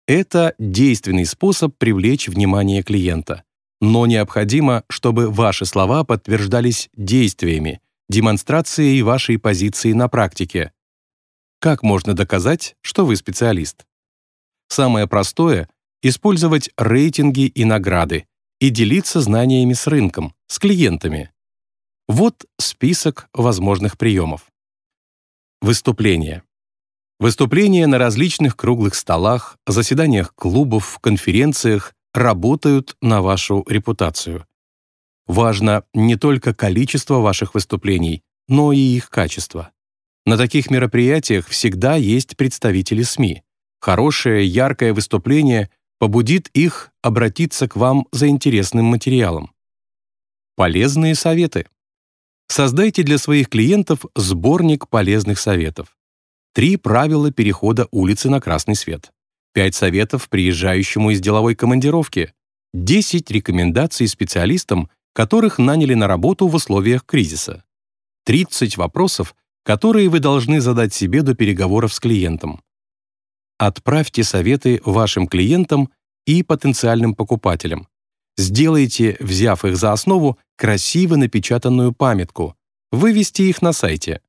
Это действенный способ привлечь внимание клиента. Но необходимо, чтобы ваши слова подтверждались действиями, демонстрацией вашей позиции на практике. Как можно доказать, что вы специалист? Самое простое использовать рейтинги и награды и делиться знаниями с рынком, с клиентами. Вот список возможных приемов. Выступления. Выступления на различных круглых столах, заседаниях клубов, конференциях работают на вашу репутацию. Важно не только количество ваших выступлений, но и их качество. На таких мероприятиях всегда есть представители СМИ. Хорошее, яркое выступление побудит их обратиться к вам за интересным материалом. Полезные советы. Создайте для своих клиентов сборник полезных советов. Три правила перехода улицы на красный свет. Пять советов приезжающему из деловой командировки. Десять рекомендаций специалистам, которых наняли на работу в условиях кризиса. 30 вопросов, которые вы должны задать себе до переговоров с клиентом. Отправьте советы вашим клиентам и потенциальным покупателям. Сделайте, взяв их за основу, красиво напечатанную памятку. Вывести их на сайте.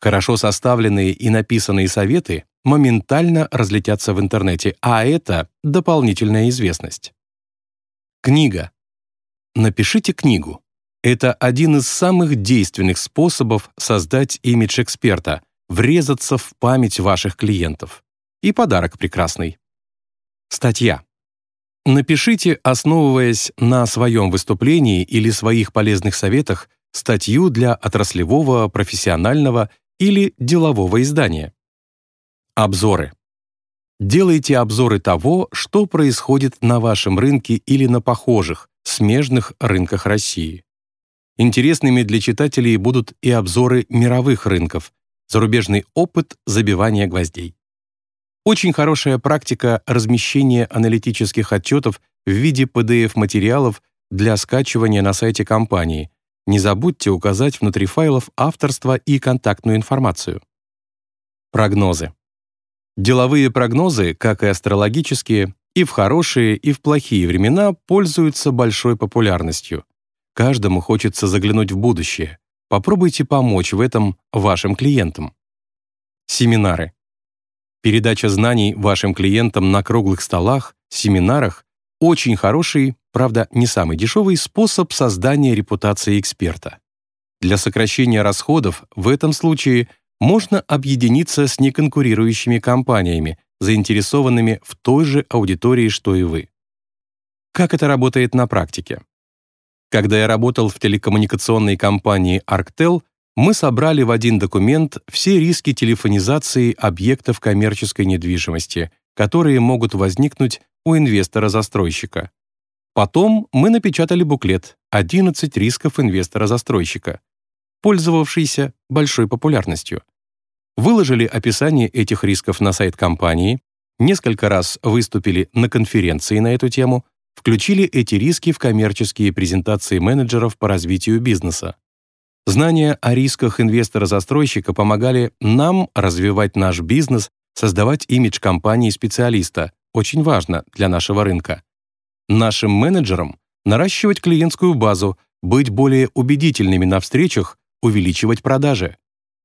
Хорошо составленные и написанные советы моментально разлетятся в интернете, а это дополнительная известность. Книга. Напишите книгу. Это один из самых действенных способов создать имидж эксперта, врезаться в память ваших клиентов. И подарок прекрасный. Статья. Напишите, основываясь на своем выступлении или своих полезных советах, статью для отраслевого, профессионального или делового издания. Обзоры. Делайте обзоры того, что происходит на вашем рынке или на похожих, смежных рынках России. Интересными для читателей будут и обзоры мировых рынков, зарубежный опыт забивания гвоздей. Очень хорошая практика размещения аналитических отчетов в виде PDF-материалов для скачивания на сайте компании. Не забудьте указать внутри файлов авторство и контактную информацию. Прогнозы. Деловые прогнозы, как и астрологические, и в хорошие, и в плохие времена пользуются большой популярностью. Каждому хочется заглянуть в будущее. Попробуйте помочь в этом вашим клиентам. Семинары. Передача знаний вашим клиентам на круглых столах, семинарах – очень хороший, правда, не самый дешевый способ создания репутации эксперта. Для сокращения расходов в этом случае можно объединиться с неконкурирующими компаниями, заинтересованными в той же аудитории, что и вы. Как это работает на практике? Когда я работал в телекоммуникационной компании Arctel, мы собрали в один документ все риски телефонизации объектов коммерческой недвижимости, которые могут возникнуть у инвестора-застройщика. Потом мы напечатали буклет «11 рисков инвестора-застройщика», пользовавшийся большой популярностью. Выложили описание этих рисков на сайт компании, несколько раз выступили на конференции на эту тему, включили эти риски в коммерческие презентации менеджеров по развитию бизнеса. Знания о рисках инвестора-застройщика помогали нам развивать наш бизнес, создавать имидж компании-специалиста, очень важно для нашего рынка. Нашим менеджерам наращивать клиентскую базу, быть более убедительными на встречах, увеличивать продажи.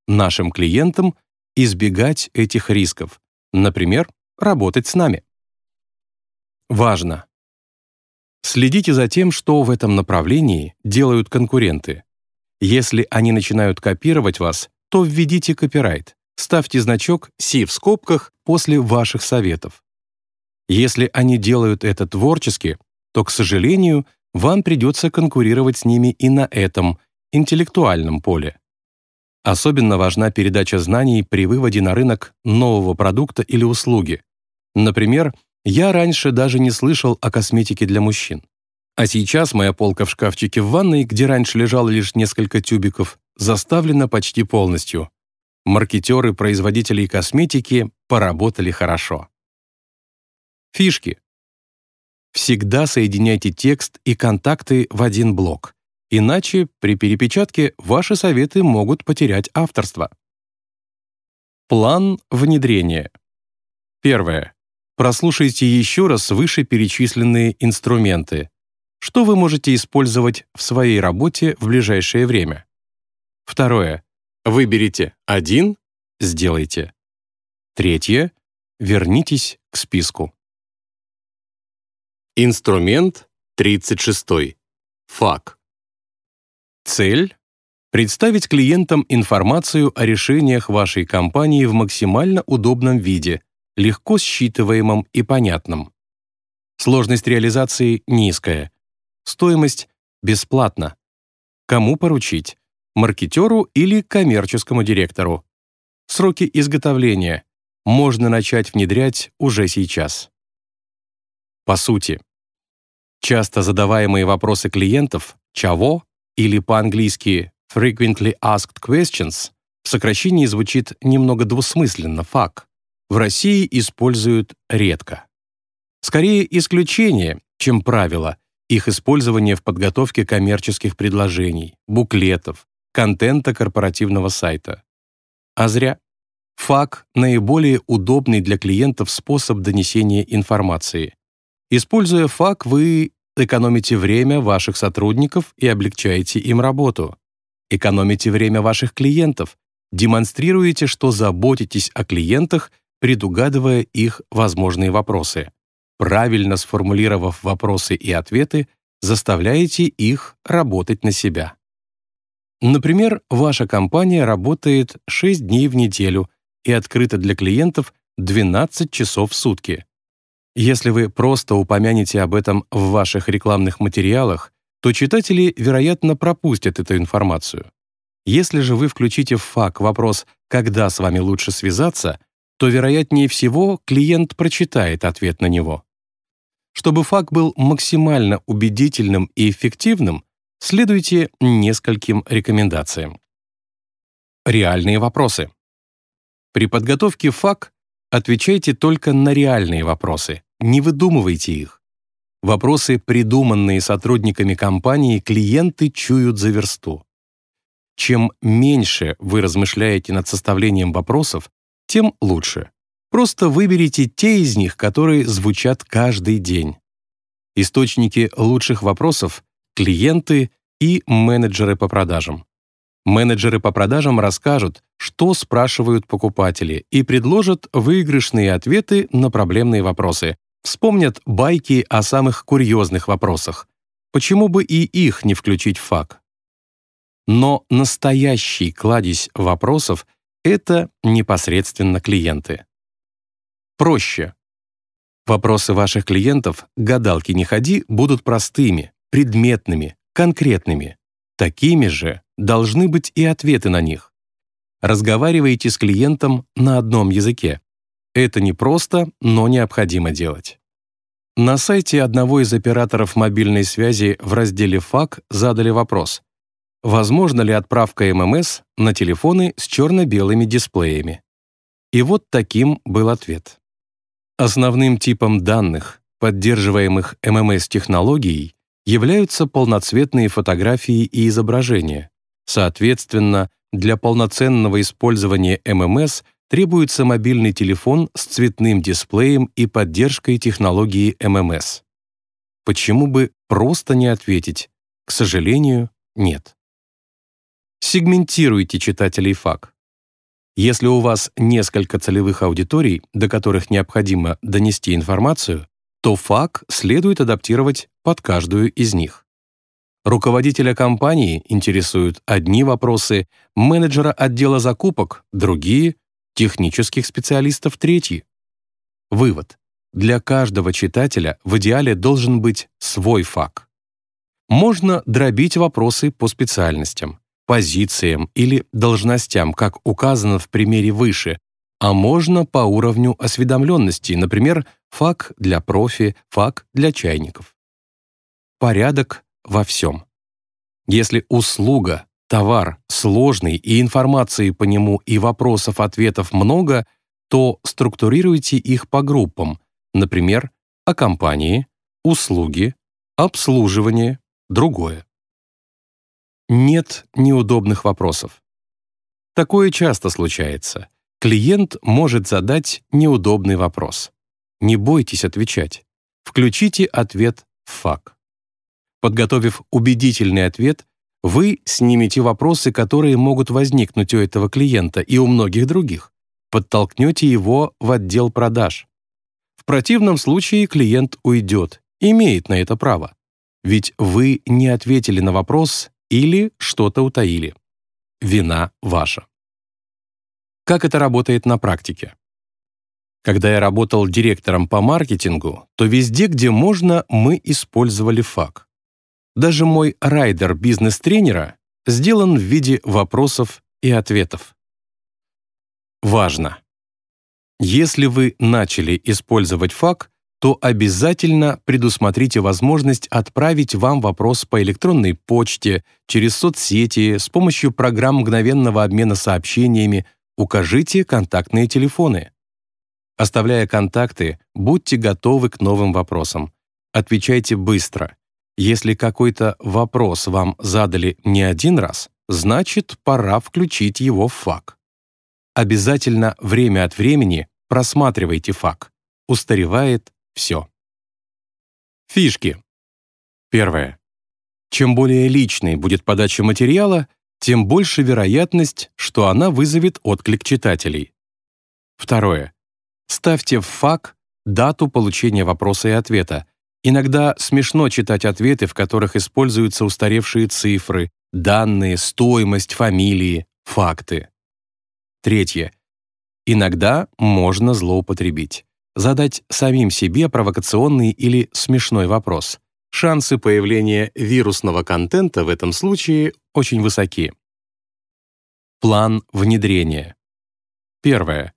Нашим клиентам избегать этих рисков, например, работать с нами. Важно! Следите за тем, что в этом направлении делают конкуренты. Если они начинают копировать вас, то введите копирайт. Ставьте значок «Си» в скобках после ваших советов. Если они делают это творчески, то, к сожалению, вам придется конкурировать с ними и на этом, интеллектуальном поле. Особенно важна передача знаний при выводе на рынок нового продукта или услуги. Например, я раньше даже не слышал о косметике для мужчин. А сейчас моя полка в шкафчике в ванной, где раньше лежало лишь несколько тюбиков, заставлена почти полностью. Маркетеры производителей косметики поработали хорошо. Фишки. Всегда соединяйте текст и контакты в один блок. Иначе при перепечатке ваши советы могут потерять авторство. План внедрения. Первое. Прослушайте еще раз вышеперечисленные инструменты, что вы можете использовать в своей работе в ближайшее время. Второе. Выберите один, сделайте. Третье. Вернитесь к списку. Инструмент 36. ФАК. Цель — представить клиентам информацию о решениях вашей компании в максимально удобном виде, легко считываемом и понятном. Сложность реализации низкая, Стоимость бесплатна. Кому поручить? Маркетеру или коммерческому директору? Сроки изготовления можно начать внедрять уже сейчас. По сути, часто задаваемые вопросы клиентов «чего» или по-английски «frequently asked questions» в сокращении звучит немного двусмысленно «фак», в России используют редко. Скорее исключение, чем правило, их использование в подготовке коммерческих предложений, буклетов, контента корпоративного сайта. А зря. ФАК — наиболее удобный для клиентов способ донесения информации. Используя ФАК, вы экономите время ваших сотрудников и облегчаете им работу. Экономите время ваших клиентов, демонстрируете, что заботитесь о клиентах, предугадывая их возможные вопросы. Правильно сформулировав вопросы и ответы, заставляете их работать на себя. Например, ваша компания работает 6 дней в неделю и открыта для клиентов 12 часов в сутки. Если вы просто упомянете об этом в ваших рекламных материалах, то читатели, вероятно, пропустят эту информацию. Если же вы включите в ФАК вопрос «когда с вами лучше связаться», то, вероятнее всего, клиент прочитает ответ на него. Чтобы ФАК был максимально убедительным и эффективным, следуйте нескольким рекомендациям. Реальные вопросы. При подготовке ФАК отвечайте только на реальные вопросы, не выдумывайте их. Вопросы, придуманные сотрудниками компании, клиенты чуют за версту. Чем меньше вы размышляете над составлением вопросов, тем лучше. Просто выберите те из них, которые звучат каждый день. Источники лучших вопросов — клиенты и менеджеры по продажам. Менеджеры по продажам расскажут, что спрашивают покупатели, и предложат выигрышные ответы на проблемные вопросы, вспомнят байки о самых курьезных вопросах. Почему бы и их не включить в фак? Но настоящий кладезь вопросов — это непосредственно клиенты. Проще. Вопросы ваших клиентов, гадалки не ходи, будут простыми, предметными, конкретными. Такими же должны быть и ответы на них. Разговаривайте с клиентом на одном языке. Это непросто, но необходимо делать. На сайте одного из операторов мобильной связи в разделе «ФАК» задали вопрос «Возможно ли отправка ММС на телефоны с черно-белыми дисплеями?» И вот таким был ответ. Основным типом данных, поддерживаемых ММС-технологией, являются полноцветные фотографии и изображения. Соответственно, для полноценного использования ММС требуется мобильный телефон с цветным дисплеем и поддержкой технологии ММС. Почему бы просто не ответить? К сожалению, нет. Сегментируйте читателей ФАК. Если у вас несколько целевых аудиторий, до которых необходимо донести информацию, то ФАК следует адаптировать под каждую из них. Руководителя компании интересуют одни вопросы, менеджера отдела закупок — другие, технических специалистов — третьи. Вывод. Для каждого читателя в идеале должен быть свой ФАК. Можно дробить вопросы по специальностям, позициям или должностям, как указано в примере выше, а можно по уровню осведомленности, например, ФАК для профи, ФАК для чайников. Порядок во всем. Если услуга, товар сложный и информации по нему и вопросов-ответов много, то структурируйте их по группам, например, о компании, услуги, обслуживание, другое. Нет неудобных вопросов. Такое часто случается. Клиент может задать неудобный вопрос. Не бойтесь отвечать. Включите ответ в ФАК. Подготовив убедительный ответ, вы снимете вопросы, которые могут возникнуть у этого клиента и у многих других. Подтолкнете его в отдел продаж. В противном случае клиент уйдет, имеет на это право. Ведь вы не ответили на вопрос или что-то утаили. Вина ваша. Как это работает на практике? Когда я работал директором по маркетингу, то везде, где можно, мы использовали фак. Даже мой райдер бизнес-тренера сделан в виде вопросов и ответов. Важно! Если вы начали использовать фак, то обязательно предусмотрите возможность отправить вам вопрос по электронной почте, через соцсети, с помощью программ мгновенного обмена сообщениями, укажите контактные телефоны. Оставляя контакты, будьте готовы к новым вопросам. Отвечайте быстро. Если какой-то вопрос вам задали не один раз, значит, пора включить его в фак. Обязательно время от времени просматривайте фак. Устаревает все. Фишки. Первое. Чем более личной будет подача материала, тем больше вероятность, что она вызовет отклик читателей. Второе. Ставьте в фак дату получения вопроса и ответа Иногда смешно читать ответы, в которых используются устаревшие цифры, данные, стоимость, фамилии, факты. Третье. Иногда можно злоупотребить. Задать самим себе провокационный или смешной вопрос. Шансы появления вирусного контента в этом случае очень высоки. План внедрения. Первое.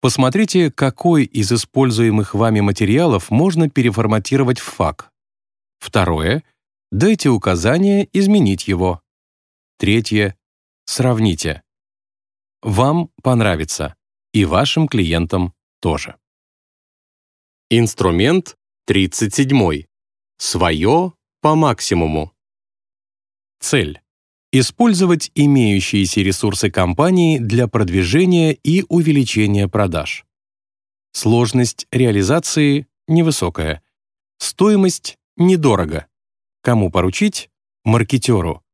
Посмотрите, какой из используемых вами материалов можно переформатировать в фак. Второе. Дайте указание изменить его. Третье. Сравните. Вам понравится, и вашим клиентам тоже. Инструмент 37. Свое по максимуму. Цель. Использовать имеющиеся ресурсы компании для продвижения и увеличения продаж. Сложность реализации невысокая. Стоимость недорого. Кому поручить? Маркетеру.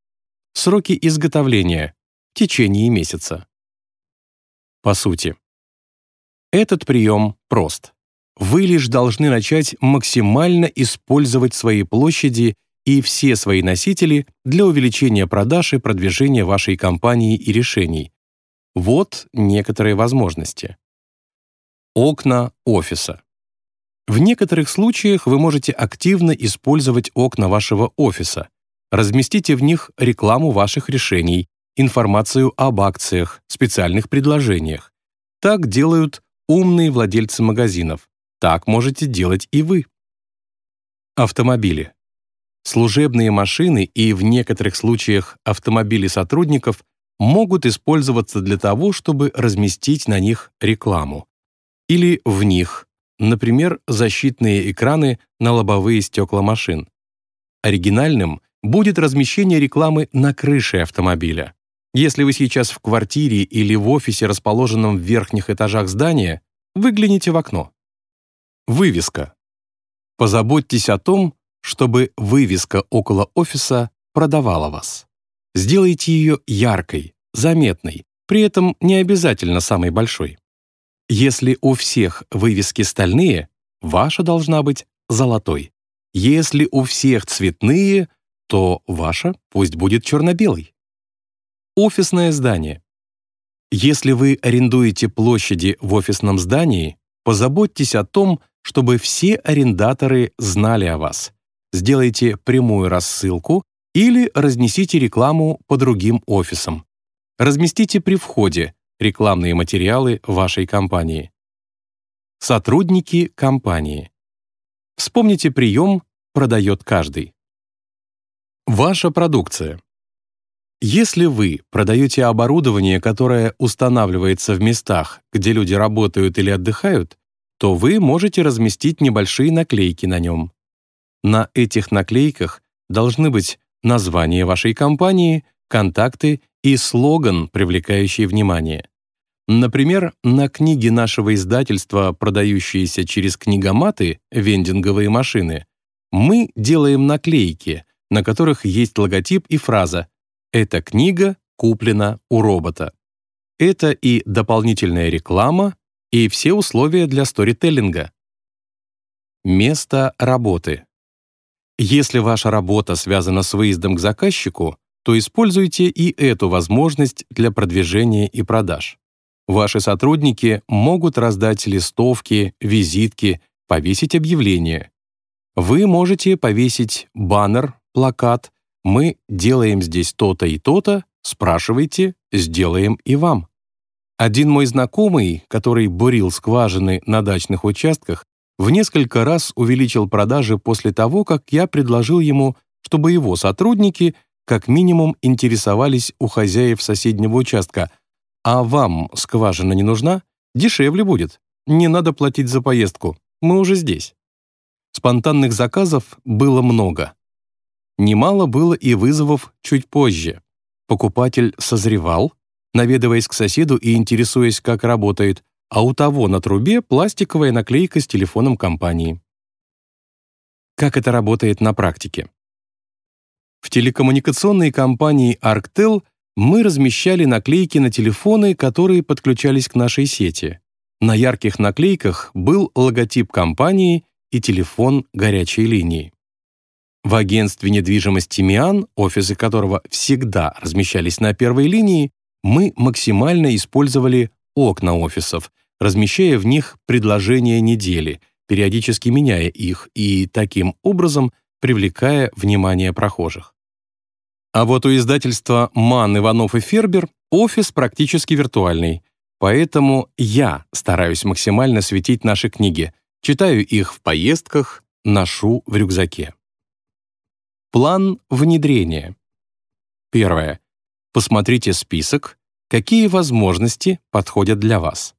Сроки изготовления в течение месяца. По сути. Этот прием прост. Вы лишь должны начать максимально использовать свои площади и все свои носители для увеличения продаж и продвижения вашей компании и решений. Вот некоторые возможности. Окна офиса. В некоторых случаях вы можете активно использовать окна вашего офиса. Разместите в них рекламу ваших решений, информацию об акциях, специальных предложениях. Так делают умные владельцы магазинов. Так можете делать и вы. Автомобили. Служебные машины и в некоторых случаях автомобили сотрудников могут использоваться для того, чтобы разместить на них рекламу. Или в них, например, защитные экраны на лобовые стекла машин. Оригинальным будет размещение рекламы на крыше автомобиля. Если вы сейчас в квартире или в офисе, расположенном в верхних этажах здания, выгляните в окно. Вывеска. Позаботьтесь о том, чтобы вывеска около офиса продавала вас. Сделайте ее яркой, заметной, при этом не обязательно самой большой. Если у всех вывески стальные, ваша должна быть золотой. Если у всех цветные, то ваша пусть будет черно-белой. Офисное здание. Если вы арендуете площади в офисном здании, позаботьтесь о том, чтобы все арендаторы знали о вас сделайте прямую рассылку или разнесите рекламу по другим офисам. Разместите при входе рекламные материалы вашей компании. Сотрудники компании. Вспомните прием «продает каждый». Ваша продукция. Если вы продаете оборудование, которое устанавливается в местах, где люди работают или отдыхают, то вы можете разместить небольшие наклейки на нем. На этих наклейках должны быть название вашей компании, контакты и слоган, привлекающий внимание. Например, на книге нашего издательства, продающиеся через книгоматы, вендинговые машины, мы делаем наклейки, на которых есть логотип и фраза «Эта книга куплена у робота». Это и дополнительная реклама, и все условия для сторителлинга. Место работы. Если ваша работа связана с выездом к заказчику, то используйте и эту возможность для продвижения и продаж. Ваши сотрудники могут раздать листовки, визитки, повесить объявления. Вы можете повесить баннер, плакат «Мы делаем здесь то-то и то-то, спрашивайте, сделаем и вам». Один мой знакомый, который бурил скважины на дачных участках, в несколько раз увеличил продажи после того, как я предложил ему, чтобы его сотрудники как минимум интересовались у хозяев соседнего участка. А вам скважина не нужна? Дешевле будет. Не надо платить за поездку. Мы уже здесь. Спонтанных заказов было много. Немало было и вызовов чуть позже. Покупатель созревал, наведываясь к соседу и интересуясь, как работает, а у того на трубе пластиковая наклейка с телефоном компании. Как это работает на практике? В телекоммуникационной компании Arctel мы размещали наклейки на телефоны, которые подключались к нашей сети. На ярких наклейках был логотип компании и телефон горячей линии. В агентстве недвижимости «Миан», офисы которого всегда размещались на первой линии, мы максимально использовали окна офисов, размещая в них предложения недели, периодически меняя их и таким образом привлекая внимание прохожих. А вот у издательства «Ман, Иванов и Фербер» офис практически виртуальный, поэтому я стараюсь максимально светить наши книги, читаю их в поездках, ношу в рюкзаке. План внедрения. Первое. Посмотрите список, какие возможности подходят для вас.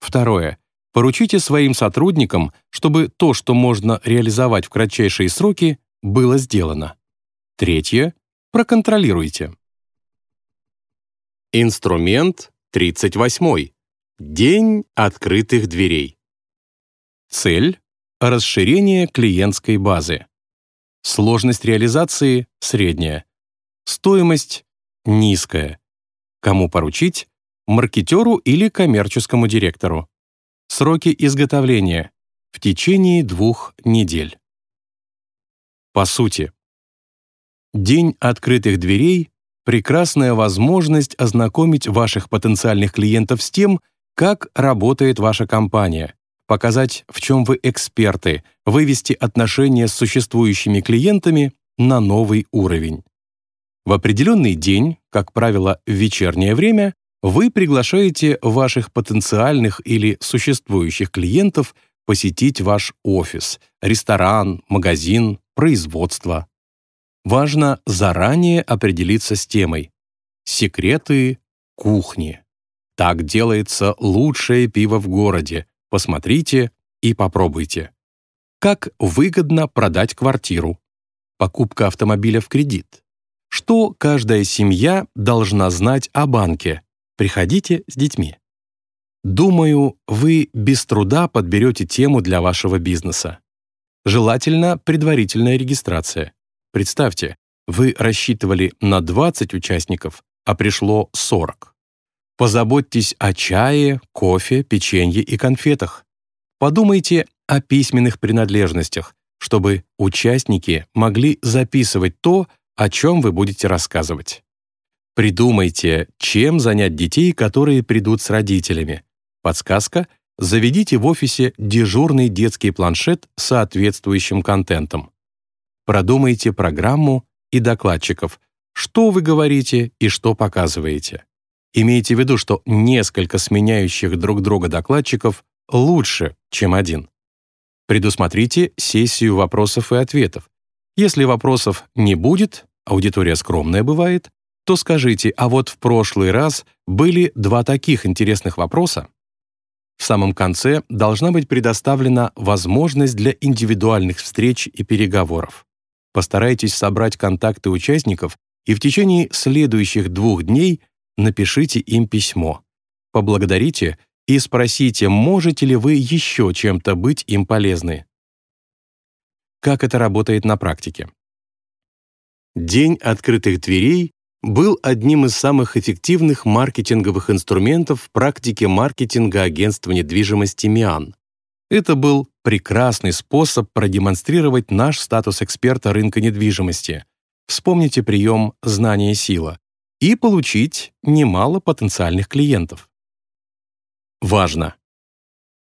Второе. Поручите своим сотрудникам, чтобы то, что можно реализовать в кратчайшие сроки, было сделано. Третье. Проконтролируйте. Инструмент 38. День открытых дверей. Цель — расширение клиентской базы. Сложность реализации — средняя. Стоимость — низкая. Кому поручить? Маркетеру или коммерческому директору. Сроки изготовления — в течение двух недель. По сути, День открытых дверей — прекрасная возможность ознакомить ваших потенциальных клиентов с тем, как работает ваша компания, показать, в чем вы эксперты, вывести отношения с существующими клиентами на новый уровень. В определенный день, как правило, в вечернее время, вы приглашаете ваших потенциальных или существующих клиентов посетить ваш офис, ресторан, магазин, производство. Важно заранее определиться с темой. Секреты кухни. Так делается лучшее пиво в городе. Посмотрите и попробуйте. Как выгодно продать квартиру. Покупка автомобиля в кредит. Что каждая семья должна знать о банке. Приходите с детьми. Думаю, вы без труда подберете тему для вашего бизнеса. Желательно предварительная регистрация. Представьте, вы рассчитывали на 20 участников, а пришло 40. Позаботьтесь о чае, кофе, печенье и конфетах. Подумайте о письменных принадлежностях, чтобы участники могли записывать то, о чем вы будете рассказывать. Придумайте, чем занять детей, которые придут с родителями. Подсказка — заведите в офисе дежурный детский планшет с соответствующим контентом. Продумайте программу и докладчиков, что вы говорите и что показываете. Имейте в виду, что несколько сменяющих друг друга докладчиков лучше, чем один. Предусмотрите сессию вопросов и ответов. Если вопросов не будет, аудитория скромная бывает, то скажите, а вот в прошлый раз были два таких интересных вопроса. В самом конце должна быть предоставлена возможность для индивидуальных встреч и переговоров. Постарайтесь собрать контакты участников и в течение следующих двух дней напишите им письмо. Поблагодарите и спросите, можете ли вы еще чем-то быть им полезны. Как это работает на практике? День открытых дверей был одним из самых эффективных маркетинговых инструментов в практике маркетинга агентства недвижимости «Миан». Это был прекрасный способ продемонстрировать наш статус эксперта рынка недвижимости. Вспомните прием «Знание – сила» и получить немало потенциальных клиентов. Важно!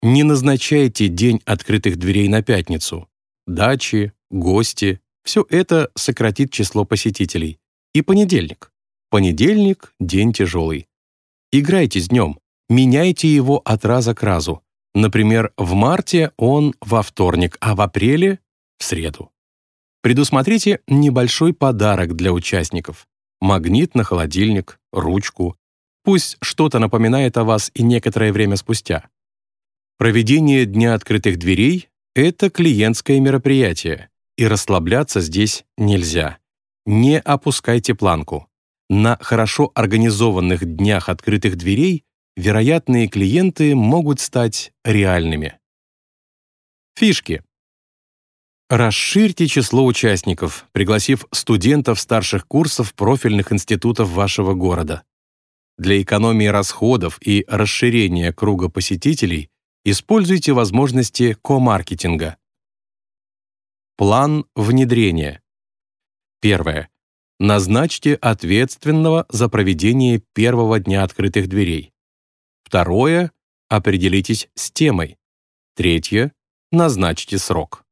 Не назначайте день открытых дверей на пятницу. Дачи, гости – все это сократит число посетителей. И понедельник. Понедельник – день тяжелый. Играйте с днем, меняйте его от раза к разу. Например, в марте он во вторник, а в апреле — в среду. Предусмотрите небольшой подарок для участников. Магнит на холодильник, ручку. Пусть что-то напоминает о вас и некоторое время спустя. Проведение Дня открытых дверей — это клиентское мероприятие, и расслабляться здесь нельзя. Не опускайте планку. На хорошо организованных днях открытых дверей вероятные клиенты могут стать реальными. Фишки. Расширьте число участников, пригласив студентов старших курсов профильных институтов вашего города. Для экономии расходов и расширения круга посетителей используйте возможности ко-маркетинга, План внедрения. Первое. Назначьте ответственного за проведение первого дня открытых дверей. Второе. Определитесь с темой. Третье. Назначьте срок.